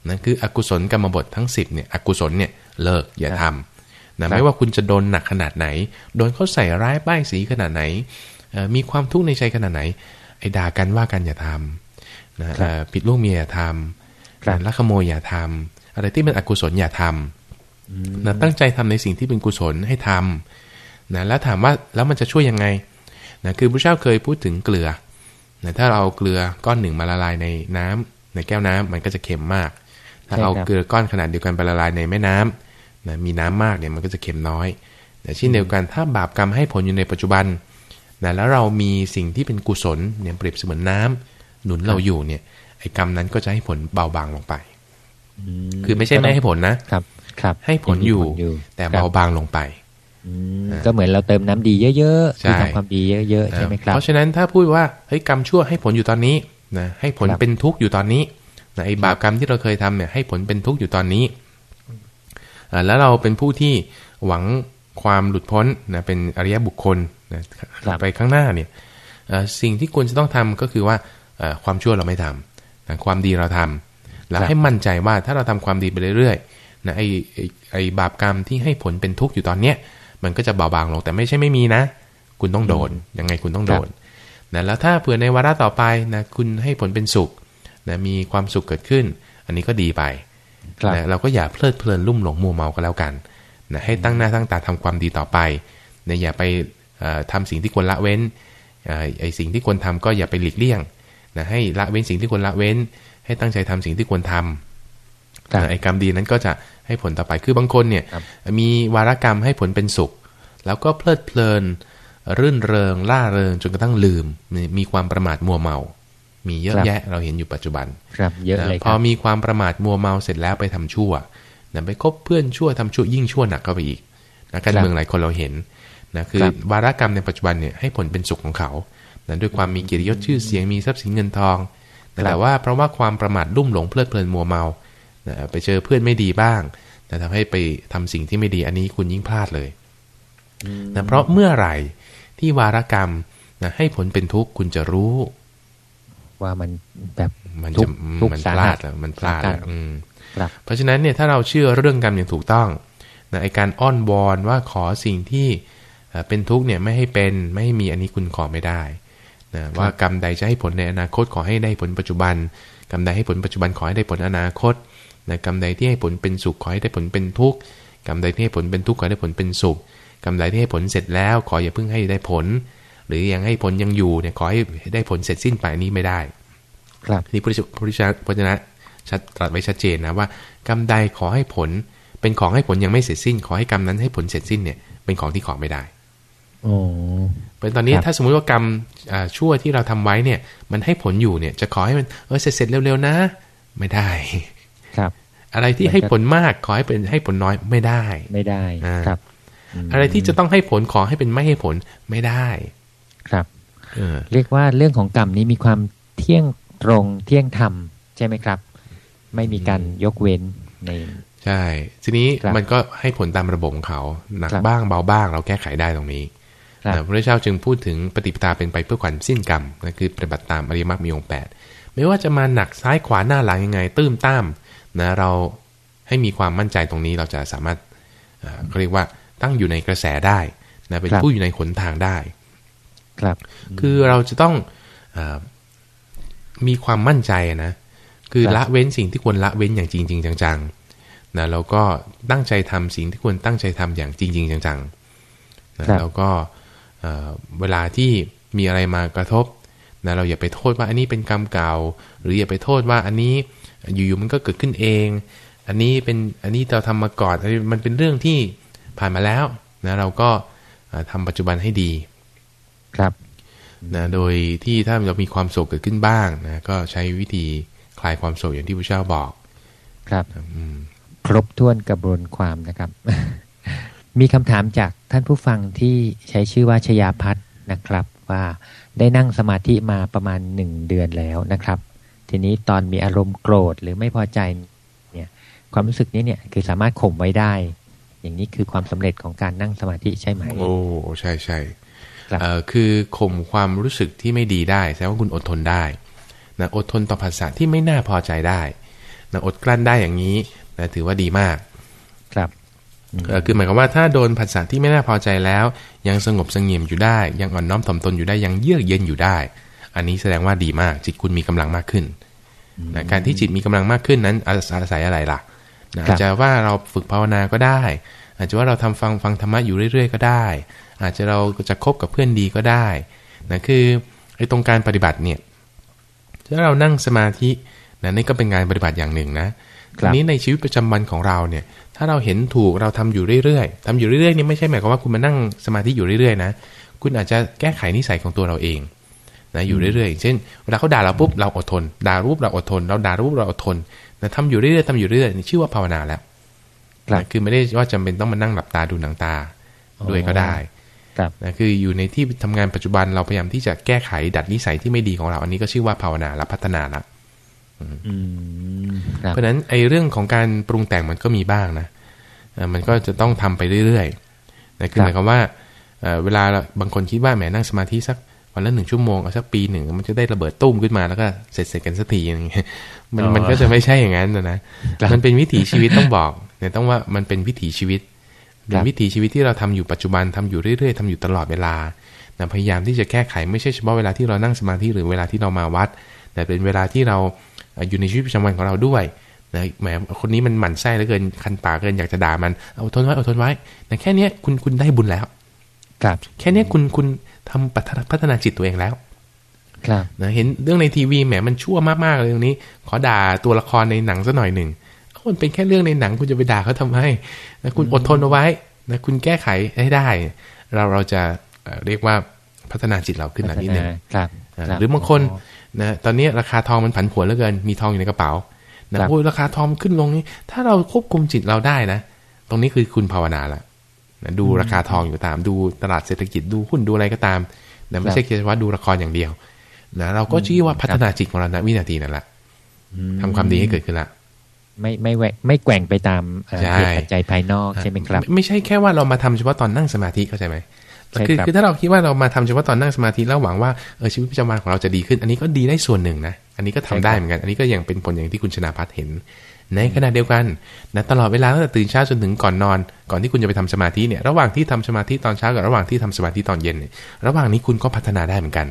นั่นคืออกุศลกรรมบททั้ง 10เนี่ยอกุศลเนี่ยเลิกอย่าทำ นะไม่ว่าคุณจะโดนหนักขนาดไหน โดนเขาใส่ร้ายป้ายสีขนาดไหนเอ่อมีความทุกข์ในใจขนาดไหน ไอ้ด่ากันว่ากันอย่าทำนะเอ่อผิดลูกเมียอย่าทครับำลักขโมยอย่าทำอะไรที่เป็นอกุศลอย่าทำนะตั้งใจทำในสิ่งที่เป็นกุศลให้ทำนะแล้วถามว่าแล้วมันจะช่วยยังไงนะคือพระเจ้าเคยพูดถึงเกลือนะถ้าเราเอาเกลือก้อนหนึ่งมาละลายในน้ำในแก้วน้ำมันก็จะเค็มมาก ถ้าใช่ครับเอาเกลือก้อนขนาดเดียวกันไปละลายในแม่น้ำ นะมีน้ำมากเนี่ยมันก็จะเค็มน้อยแต่เช่นเดียวกันถ้าบาปกรรมให้ผลอยู่ในปัจจุบันนะแล้วเรามีสิ่งที่เป็นกุศลเนี่ยเปรียบเสมือนน้ำหนุนเราอยู่เนี่ยไอ้กรรมนั้นก็จะให้ผลเบาบางลงไปมคือไม่ใช่ไม่ให้ผลนะครับ ครับ ให้ผลอยู่มีผแต่ครับเบาบางลงไปอืมก็เหมือนเราเติมน้ำดีเยอะๆใช่คือทำความดีเยอะๆใช่ไหมครับเพราะฉะนั้นถ้าพูดว่าเฮ้ยกรรมชั่วให้ผลอยู่ตอนนี้นะให้ผลครับเป็นทุกข์อยู่ตอนนี้นะไอ้บาปกรรมที่เราเคยทำเนี่ยให้ผลเป็นทุกข์อยู่ตอนนี้อ่า แล้วเราเป็นผู้ที่หวังความหลุดพ้นนะเป็นอริยบุคคลนะครับไปข้างหน้าเนี่ยเอ่อสิ่งที่ควรจะต้องทำก็คือว่าเอ่อความชั่วเราไม่ทำนะความดีเราทำแล้วครับให้มั่นใจว่าถ้าเราทำความดีไปเรื่อยๆนะไอ้ไอ้ไอ้บาปกรรมที่ให้ผลเป็นทุกข์อยู่ตอนเนี้ยมันก็จะเบาบางลงแต่ไม่ใช่ไม่มีนะ คุณต้องโดนยังไงคุณต้องโดนนะแล้วถ้าเผื่อในวาระต่อไปนะคุณให้ผลเป็นสุขนะมีความสุขเกิดขึ้น อันนี้ก็ดีไปครับ นะเราก็อย่าเพลิดเพลินลุ่มหลงมัวเมาก็แล้วกันนะให้ตั้งหน้าตั้งตาทำความดีต่อไปนะอย่าไปเอ่อทำสิ่งที่ควรละเว้นเอ่อไอสิ่งที่ควรทำก็อย่าไปหลีกเลี่ยงนะให้ละเว้นสิ่งที่ควรละเว้น ให้ตั้งใจทำสิ่งที่ควรทำครับนะไอกรรมดีนั้นก็จะให้ผลต่อไปคือบางคนเนี่ยครับมีวารกรรมให้ผลเป็นสุข แล้วก็เพลิดเพลิน รื่นเริงล่าเริงจนกระทั่งลืมมีมีความประมาทมัวเมา มีเยอะครับแยะเราเห็นอยู่ปัจจุบันครับเยอะเลยนะคพอรับมีความประมาทมัวเมาเสร็จแล้วไปทำชั่วนะไปคบเพื่อนชั่วทำชั่วยิ่งชั่วหนักเข้าไปอีกนะการครับเมืองหลายคนเราเห็นนะคือครับวารกรรมในปัจจุบันเนี่ยให้ผลเป็นสุขของเขานะด้วยความมีเกียรติยศชื่อเสียงมีทรัพย์สินเงินทองนะแต่ว่าเพราะว่าความประมาทลุ่มหลงเพลิดเพลินมัวเมานะไปเจอเพื่อนไม่ดีบ้างนะทำให้ไปทำสิ่งที่ไม่ดีอันนี้คุณยิ่งพลาดเลยนะเพราะเมื่อไหร่ที่วารกรรมนะให้ผลเป็นทุกข์คุณจะรู้ ว่ามันแบบมันทุจะกข์ทุกข์มันสาพหัลาสดแล้วมันพลาดสาหัแล้สวอืมครับเพราะฉะนั้นเนี่ยถ้าเราเชื่อเรื่องกรรมอย่างถูกต้องนะไอการอ้อนวอนว่าขอสิ่งที่เอ่อเป็นทุกข์เนี่ยไม่ให้เป็นไม่ให้มีอันนี้คุณขอไม่ได้นะว่ากรรมใดจะให้ผลในอนาคตขอให้ได้ผลปัจจุบัน กรรมใดให้ผลปัจจุบันขอให้ได้ผลอนาคตนะกรรมใดที่ให้ผลเป็นสุขขอให้ได้ผลเป็นทุกข์กรรมใดที่ให้ผลเป็นทุกข์ขอให้ได้ผลเป็นสุขกรรมใดที่ให้ผลเสร็จแล้ว ขออย่าเพิ่งให้ได้ผล หรือยังให้ผลยังอยู่เนี่ยขอให้ได้ผลเสร็จสิ้นไปอันนี้ไม่ได้ ครับนี่พระพุทธเจ้าพระเจ้าชัดตรัสไว้ชัดเจนนะว่ากรรมใดขอให้ผล เป็นของให้ผลยังไม่เสร็จสิ้น ขอให้กรรมนั้นให้ผลเสร็จสิ้นเนี่ยเป็นของที่ขอไม่ได้โอ้เป็นตอนนี้ครับถ้าสมมุติว่ากรรมอ่าชั่วที่เราทำไว้เนี่ย มันให้ผลอยู่เนี่ย จะขอให้มันเออเสร็จเสร็จเร็วๆนะ ไม่ได้ ครับ อะไรที่ให้ผลมากขอให้เป็นให้ผลน้อยไม่ได้ ไม่ได้อ่าครับ อะไรที่จะต้องให้ผลขอให้เป็นไม่ให้ผลไม่ได้ ครับเออเรียกว่าเรื่องของกรรมนี้มีความเที่ยงตรงเที่ยงธรรมใช่ไหมครับ ไม่มีการยกเว้นในใช่ ทีนี้ครับมันก็ให้ผลตามระบบของเขาหนักครับบ้างเบาบ้างเราแก้ไขได้ตรงนี้ครับนะพระเจ้าจึงพูดถึงปฏิปทาเป็นไปเพื่อความสิ้นกรรมนั่นคือปฏิบัติตามอริยมรรคมีองค์แปดไม่ว่าจะมาหนักซ้ายขวาหน้าหลังยังไง ตื้มต้ามนะเราให้มีความมั่นใจตรงนี้เราจะสามารถเอ่อเขาเรียกว่าตั้งอยู่ในกระแสได้นะเป็นครับผู้อยู่ในหนทางได้ ครับ คือเราจะต้องเออมีความมั่นใจนะ คือครับละเว้นสิ่งที่ควรละเว้นอย่างจริงๆจังๆนะแล้วก็ตั้งใจทำสิ่งที่ควรตั้งใจทำอย่างจริงๆจังๆนะครับแล้วก็เอ่อเวลาที่มีอะไรมากระทบนะเราอย่าไปโทษว่าอันนี้เป็นกรรมเก่า หรืออย่าไปโทษว่าอันนี้อยู่ๆมันก็เกิดขึ้นเอง อันนี้เป็นอันนี้เราทำมาก่อนอันนี้มันเป็นเรื่องที่ผ่านมาแล้วนะเราก็เอ่อทำปัจจุบันให้ดี ครับนะโดยที่ถ้าเรามีความโศกเกิดขึ้นบ้างนะก็ใช้วิธีคลายความโศกอย่างที่พระเจ้าบอก ครับอืมครบถ้วนกระบวนความนะครับ มีคำถามจากท่านผู้ฟังที่ใช้ชื่อว่าชยาพัฒน์นะครับ ว่าได้นั่งสมาธิมาประมาณหนึ่งเดือนแล้วนะครับ ทีนี้ตอนมีอารมณ์โกรธหรือไม่พอใจเนี่ย ความรู้สึกนี้เนี่ยคือสามารถข่มไว้ได้ อย่างนี้คือความสำเร็จของการนั่งสมาธิใช่ไหม โอ้ใช่ใช่ ครับเอ่อคือข่มความรู้สึกที่ไม่ดีได้แสดงว่าคุณอดทนได้นะอดทนต่อภาษาที่ไม่น่าพอใจได้นะอดกลั้นได้อย่างนี้นะถือว่าดีมาก ครับเอ่อคือหมายความว่าถ้าโดนภาษาที่ไม่น่าพอใจแล้ว ยังสงบเสงี่ยมอยู่ได้ ยังอ่อนน้อมถ่อมตนอยู่ได้ยังเยือกเย็นอยู่ได้ อันนี้แสดงว่าดีมากจิตคุณมีกำลังมากขึ้นนะการที่จิตมีกำลังมากขึ้นนั้นอาอาศัยอะไรล่ะนะครัอาบจจะว่าเราฝึกภาวนาก็ได้ อาจจะว่าเราทำฟังฟังธรรมะอยู่เรื่อย ๆ ก็ได้ อาจจะเราจะคบกับเพื่อนดีก็ได้นะคือไอ้ตรงการปฏิบัติเนี่ยถ้าเรานั่งสมาธินะนี่ก็เป็นงานปฏิบัติอย่างหนึ่งนะครัทีบนี้ในชีวิตประจำวันของเราเนี่ย ถ้าเราเห็นถูกเราทำอยู่เรื่อยๆทำอยู่เรื่อยๆนี่ไม่ใช่หมายความว่าคุณมานั่งสมาธิอยู่เรื่อยๆนะคุณอาจจะแก้ไขนิสัยของตัวเราเองนะอยู่เรื่อยๆอย่างเช่นเวลาเขาด่าเราปุ๊บเราอดทน ด่ารูปเราอดทน เราด่ารูปเราอดทนนะทำอยู่เรื่อยๆทำอยู่เรื่อยๆนี่ชื่อว่าภาวนาแล้วครับนะคือไม่ได้ว่าจำเป็นต้องมานั่งหลับตาดูหนังตาด้วยก็ได้ครับ นะคืออยู่ในที่ทำงานปัจจุบันเราพยายามที่จะแก้ไขดัดนิสัยที่ไม่ดีของเรา อันนี้ก็ชื่อว่าภาวนาและพัฒนาละอืมครับเพราะฉะนั้นไอ้เรื่องของการปรุงแต่งมันก็มีบ้างนะเอ่อมันก็จะต้องทำไปเรื่อยๆนะคือหมายความว่าเอ่อเวลาบางคนคิดว่าแหมนั่งสมาธิสักวันละหนึ่งชั่วโมงเอาสักปีหนึ่งมันจะได้ระเบิดตุ้มขึ้นมาแล้วก็เสร็จเสร็จกันสักทีอย่างเงี้ยมันอ๋อมันก็จะไม่ใช่อย่างนั้นนะนะครับมันเป็นวิถีชีวิตต้องบอกเนี่ยต้องว่ามันเป็นวิถีชีวิต เป็นวิถีชีวิตที่เราทำอยู่ปัจจุบันทำอยู่เรื่อยๆทำอยู่ตลอดเวลานะพยายามที่จะแก้ไขไม่ใช่เฉพาะเวลาที่เรานั่งสมาธิหรือเวลาที่เรามาวัด แต่เป็นเวลาที่เราเอ่ออยู่ในชีวิตประจำวันของเราด้วยนะแหมคนนี้มันหมั่นไส้เหลือเกินคันปากเกินอยากจะด่ามันเอาอดทนไว้อดทนไว้แต่แค่เนี้ยคุณคุณได้บุญแล้วครับแค่เนี้ยคุณคุณทำพัฒนาพัฒนาจิตตัวเองแล้ว ครับนะเห็นเรื่องในทีวีแหมมันชั่วมากๆเลยตรงนี้ ขอด่าตัวละครในหนังสักหน่อยหนึ่งเอ้า มันเป็นแค่เรื่องในหนังคุณจะไปด่าเขาทำไมนะคุณอดทนเอาไว้นะคุณแก้ไขให้ได้ เราเราจะเอ่อเรียกว่าพัฒนาจิตเราขึ้นมานิดนึงครับอ่าคบหรือบางคนนะตอนนี้ราคาทองมันผันผวนเหลือเกิน มีทองอยู่ในกระเป๋านะครับโอ้ยราคาทองขึ้นลงนี้ ถ้าเราควบคุมจิตเราได้นะ ตรงนี้คือคุณภาวนาละนะดูราคาทองอยู่ตาม ดูตลาดเศรษฐกิจดูหุ้นดูอะไรก็ตามนะไม่ใช่แค่ว่าดูละครอย่างเดียวนะเราก็ชื่อว่าพัฒนาจิตของเราณวินาทีนั่นแหละอืทำความดีให้เกิดขึ้นละ ไม่ไม่แหวกไม่แกว่งไปตามเอ่อใช่เหตุปัจจัยภายนอกใช่ไหมครับ ไม่ไม่ใช่แค่ว่าเรามาทำเฉพาะตอนนั่งสมาธิเข้าใจไหมใช่คือครับคือถ้าเราคิดว่าเรามาทำเฉพาะตอนนั่งสมาธิแล้วหวังว่าเออชีวิตประจำวันของเราจะดีขึ้น อันนี้ก็ดีได้ส่วนหนึ่งนะ อันนี้ก็ทำได้เหมือนกัน อันนี้ก็ยังเป็นผลอย่างที่คุณชนาพัฒน์เห็น ในขณะเดียวกันนะตลอดเวลาตั้งแต่ตื่นเช้าจนถึงก่อนนอน ก่อนที่คุณจะไปทำสมาธิเนี่ยระหว่างที่ทำสมาธิตอนเช้ากับระหว่างที่ทำสมาธิตอนเย็นเนี่ยระหว่างนี้คุณก็พัฒนาได้เหมือนกัน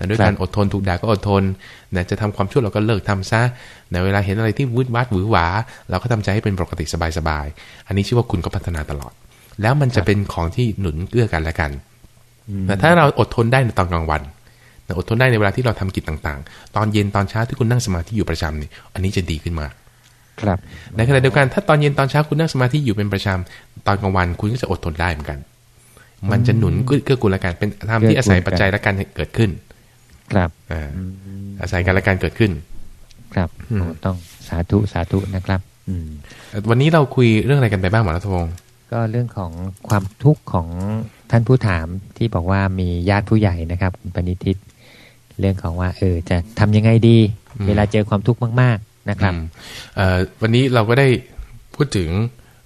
นะด้วยการอดทนถูกด่าก็อดทนนะจะทำความชั่วเราก็เลิกทำซะนะเวลาเห็นอะไรที่วืดวัดหวือหวา เราก็ทำใจให้เป็นปกติสบายๆ อันนี้ชื่อว่าคุณก็พัฒนาตลอด แล้วมันจะเป็นของที่หนุนเกื้อกันและกันแต่ถ้าเราอดทนได้ในตอนกลางวันนะอดทนได้ในเวลาที่เราทำกิจต่างๆ ตอนเย็นตอนเช้าที่คุณนั่งสมาธิอยู่ประจำนี่อันนี้จะดีขึ้นมากครับในขณะเดียวกันถ้าตอนเย็นตอนเช้าคุณนั่งสมาธิอยู่เป็นประจำตอนกลางวันคุณก็จะอดทนได้เหมือนกัน มันจะหนุนเกื้อกูลและกันเป็นธรรมที่อาศัยปัจจัยและกันให้เกิดขึ้น ครับอ่าอาศัยกันและกันเกิดขึ้น ครับอืมโอ้ต้องสาธุสาธุนะครับอืมวันนี้เราคุยเรื่องอะไรกันไปบ้างหมอรัตพงศ์ก็เรื่องของความทุกข์ของท่านผู้ถามที่บอกว่ามีญาติผู้ใหญ่นะครับคุณปณิทิตเรื่องของว่า เออ จะทำยังไงดี เวลาเจอความทุกข์มาก ๆ นะครับอืมเอ่อวันนี้เราก็ได้พูดถึง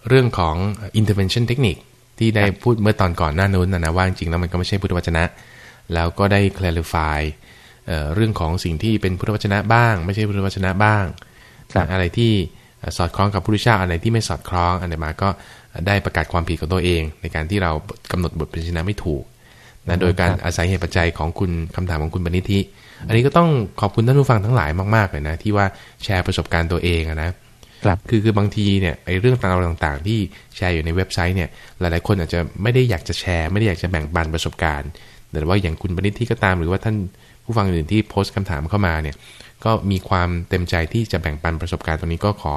เรื่องของ intervention technique ที่ได้พูดเมื่อตอนก่อนหน้านู้นนะนะว่าจริงๆแล้วมันก็ไม่ใช่พุทธวจนะ แล้วก็ได้ clarify เอ่อเรื่องของสิ่งที่เป็นพุทธวจนะบ้าง ไม่ใช่พุทธวจนะบ้างครับอะไรที่สอดคล้องกับพระพุทธเจ้าอะไรที่ไม่สอดคล้องอันไหนมาก็ได้ประกาศความผิดของตัวเอง ในการที่เรากำหนดบทพิจารณาไม่ถูกนะโดยการอาศัยเหตุปัจจัยของคุณคำถามของคุณบรรณิธิอันนี้ก็ต้องขอบคุณท่านผู้ฟังทั้งหลายมากๆเลยนะที่ว่าแชร์ประสบการณ์ตัวเองอะนะครับคือคือบางทีเนี่ยไอ้เรื่องราวต่างๆ ที่แชร์อยู่ในเว็บไซต์เนี่ยหลายๆคนอาจจะไม่ได้อยากจะแชร์ ไม่ได้อยากจะแบ่งปันประสบการณ์ แต่ว่าอย่างคุณบรรณิธิก็ตามหรือว่าท่าน ผู้ฟังอื่นที่โพสต์คำถามเข้ามาเนี่ยก็มีความเต็มใจที่จะแบ่งปันประสบการณ์ตรงนี้ก็ขอ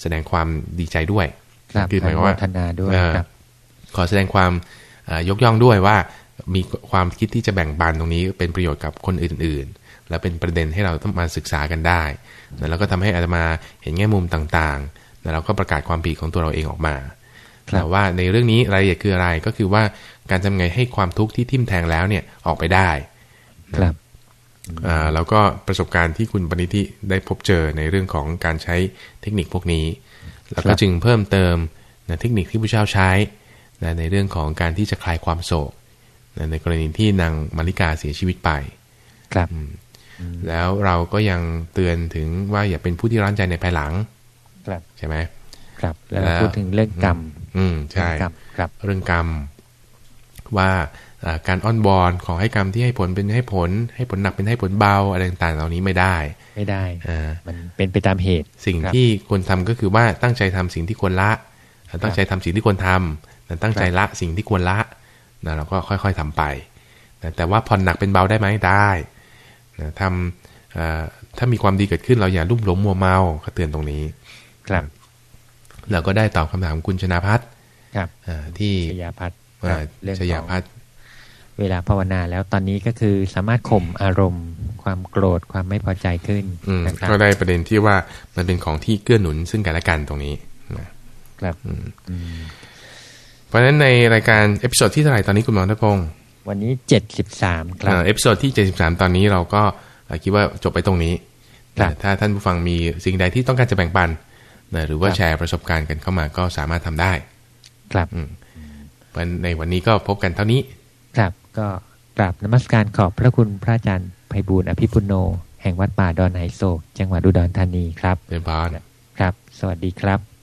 แสดงความดีใจด้วยครับคือหมายความว่าอนุโมทนาด้วยเอ่อครับขอแสดงความเอ่อยกย่องด้วยว่ามีความคิดที่จะแบ่งปันตรงนี้เป็นประโยชน์กับคนอื่น ๆ และเป็นประเด็นให้เราต้องมาศึกษากันได้นะแล้วก็ทำให้อาตมาเห็นแง่มุมต่างๆแล้วเราก็ประกาศความผิดของตัวเราเองออกมาครับแต่ว่าในเรื่องนี้รายละเอียดคืออะไรก็คือว่าการทำไงให้ความทุกข์ที่ทิ่มแทงแล้วเนี่ยออกไปได้ครับอ่า แล้วก็ประสบการณ์ที่คุณปณิธิได้พบเจอในเรื่องของการใช้เทคนิคพวกนี้ แล้วก็จึงเพิ่มเติมนะเทคนิคที่พระเจ้าใช้นะในเรื่องของการที่จะคลายความโศกนะในกรณีที่นางมาริกาเสียชีวิตไป ครับแล้วเราก็ยังเตือนถึงว่าอย่าเป็นผู้ที่ร้อนใจในภายหลัง ครับใช่ไหมครับ แล้วแล้วพูดถึงเรื่องกรรม อืมใช่เรื่องกรรมครับ เรื่องกรรมว่าอ่า การอ้อนบอนขอให้กรรมที่ให้ผลเป็นให้ผล ให้ผลหนักเป็นให้ผลเบาอะไรต่างๆ เหล่านี้ไม่ได้ ไม่ได้อ่ามันเป็นไปตามเหตุ สิ่งครับที่ควรทำก็คือว่าตั้งใจทำสิ่งที่ควรละ ตั้งใจทำสิ่งที่ควรทำนะตั้งใจละสิ่งที่ควรละนะเราก็ค่อยๆทำไปนะแต่ว่าผ่อนหนักเป็นเบาได้ไหมได้นะทำเอ่อถ้ามีความดีเกิดขึ้นเราอย่าลุ่มหลงมัวเมาก็เตือนตรงนี้ ครับเราก็ได้ตอบคำถามคุณชนาพัฒน์ครับอ่าที่ชยาพัฒน์อ่าเรื่องชยาของพัฒน์ เวลาภาวนาแล้วตอนนี้ก็คือสามารถข่มอารมณ์ ความโกรธความไม่พอใจขึ้นอืมนะครับก็ได้ประเด็นที่ว่ามันเป็นของที่เกื้อหนุนซึ่งกันและกันตรงนี้นะครับอืมเพราะฉะนั้นในรายการ episode ที่เท่าไหร่ตอนนี้คุณหมอณัฐพงศ์วันนี้เจ็ดสิบสามครับ episode ที่73ตอนนี้เราก็เอ่อคิดว่าจบไปตรงนี้ครับนะถ้าท่านผู้ฟังมีสิ่งใดที่ต้องการจะแบ่งปันนะหรือว่าครับแชร์ประสบการณ์กันเข้ามาก็สามารถทำได้ ครับเพราะในวันนี้ก็พบกันเท่านี้ ครับ ก็กราบนมัสการขอบพระคุณพระอาจารย์ไพบูลย์อภิปุณโณ แห่งวัดป่าดอนไหโศกจังหวัดอุดรธานีครับเป็นพานครับ สวัสดีครับ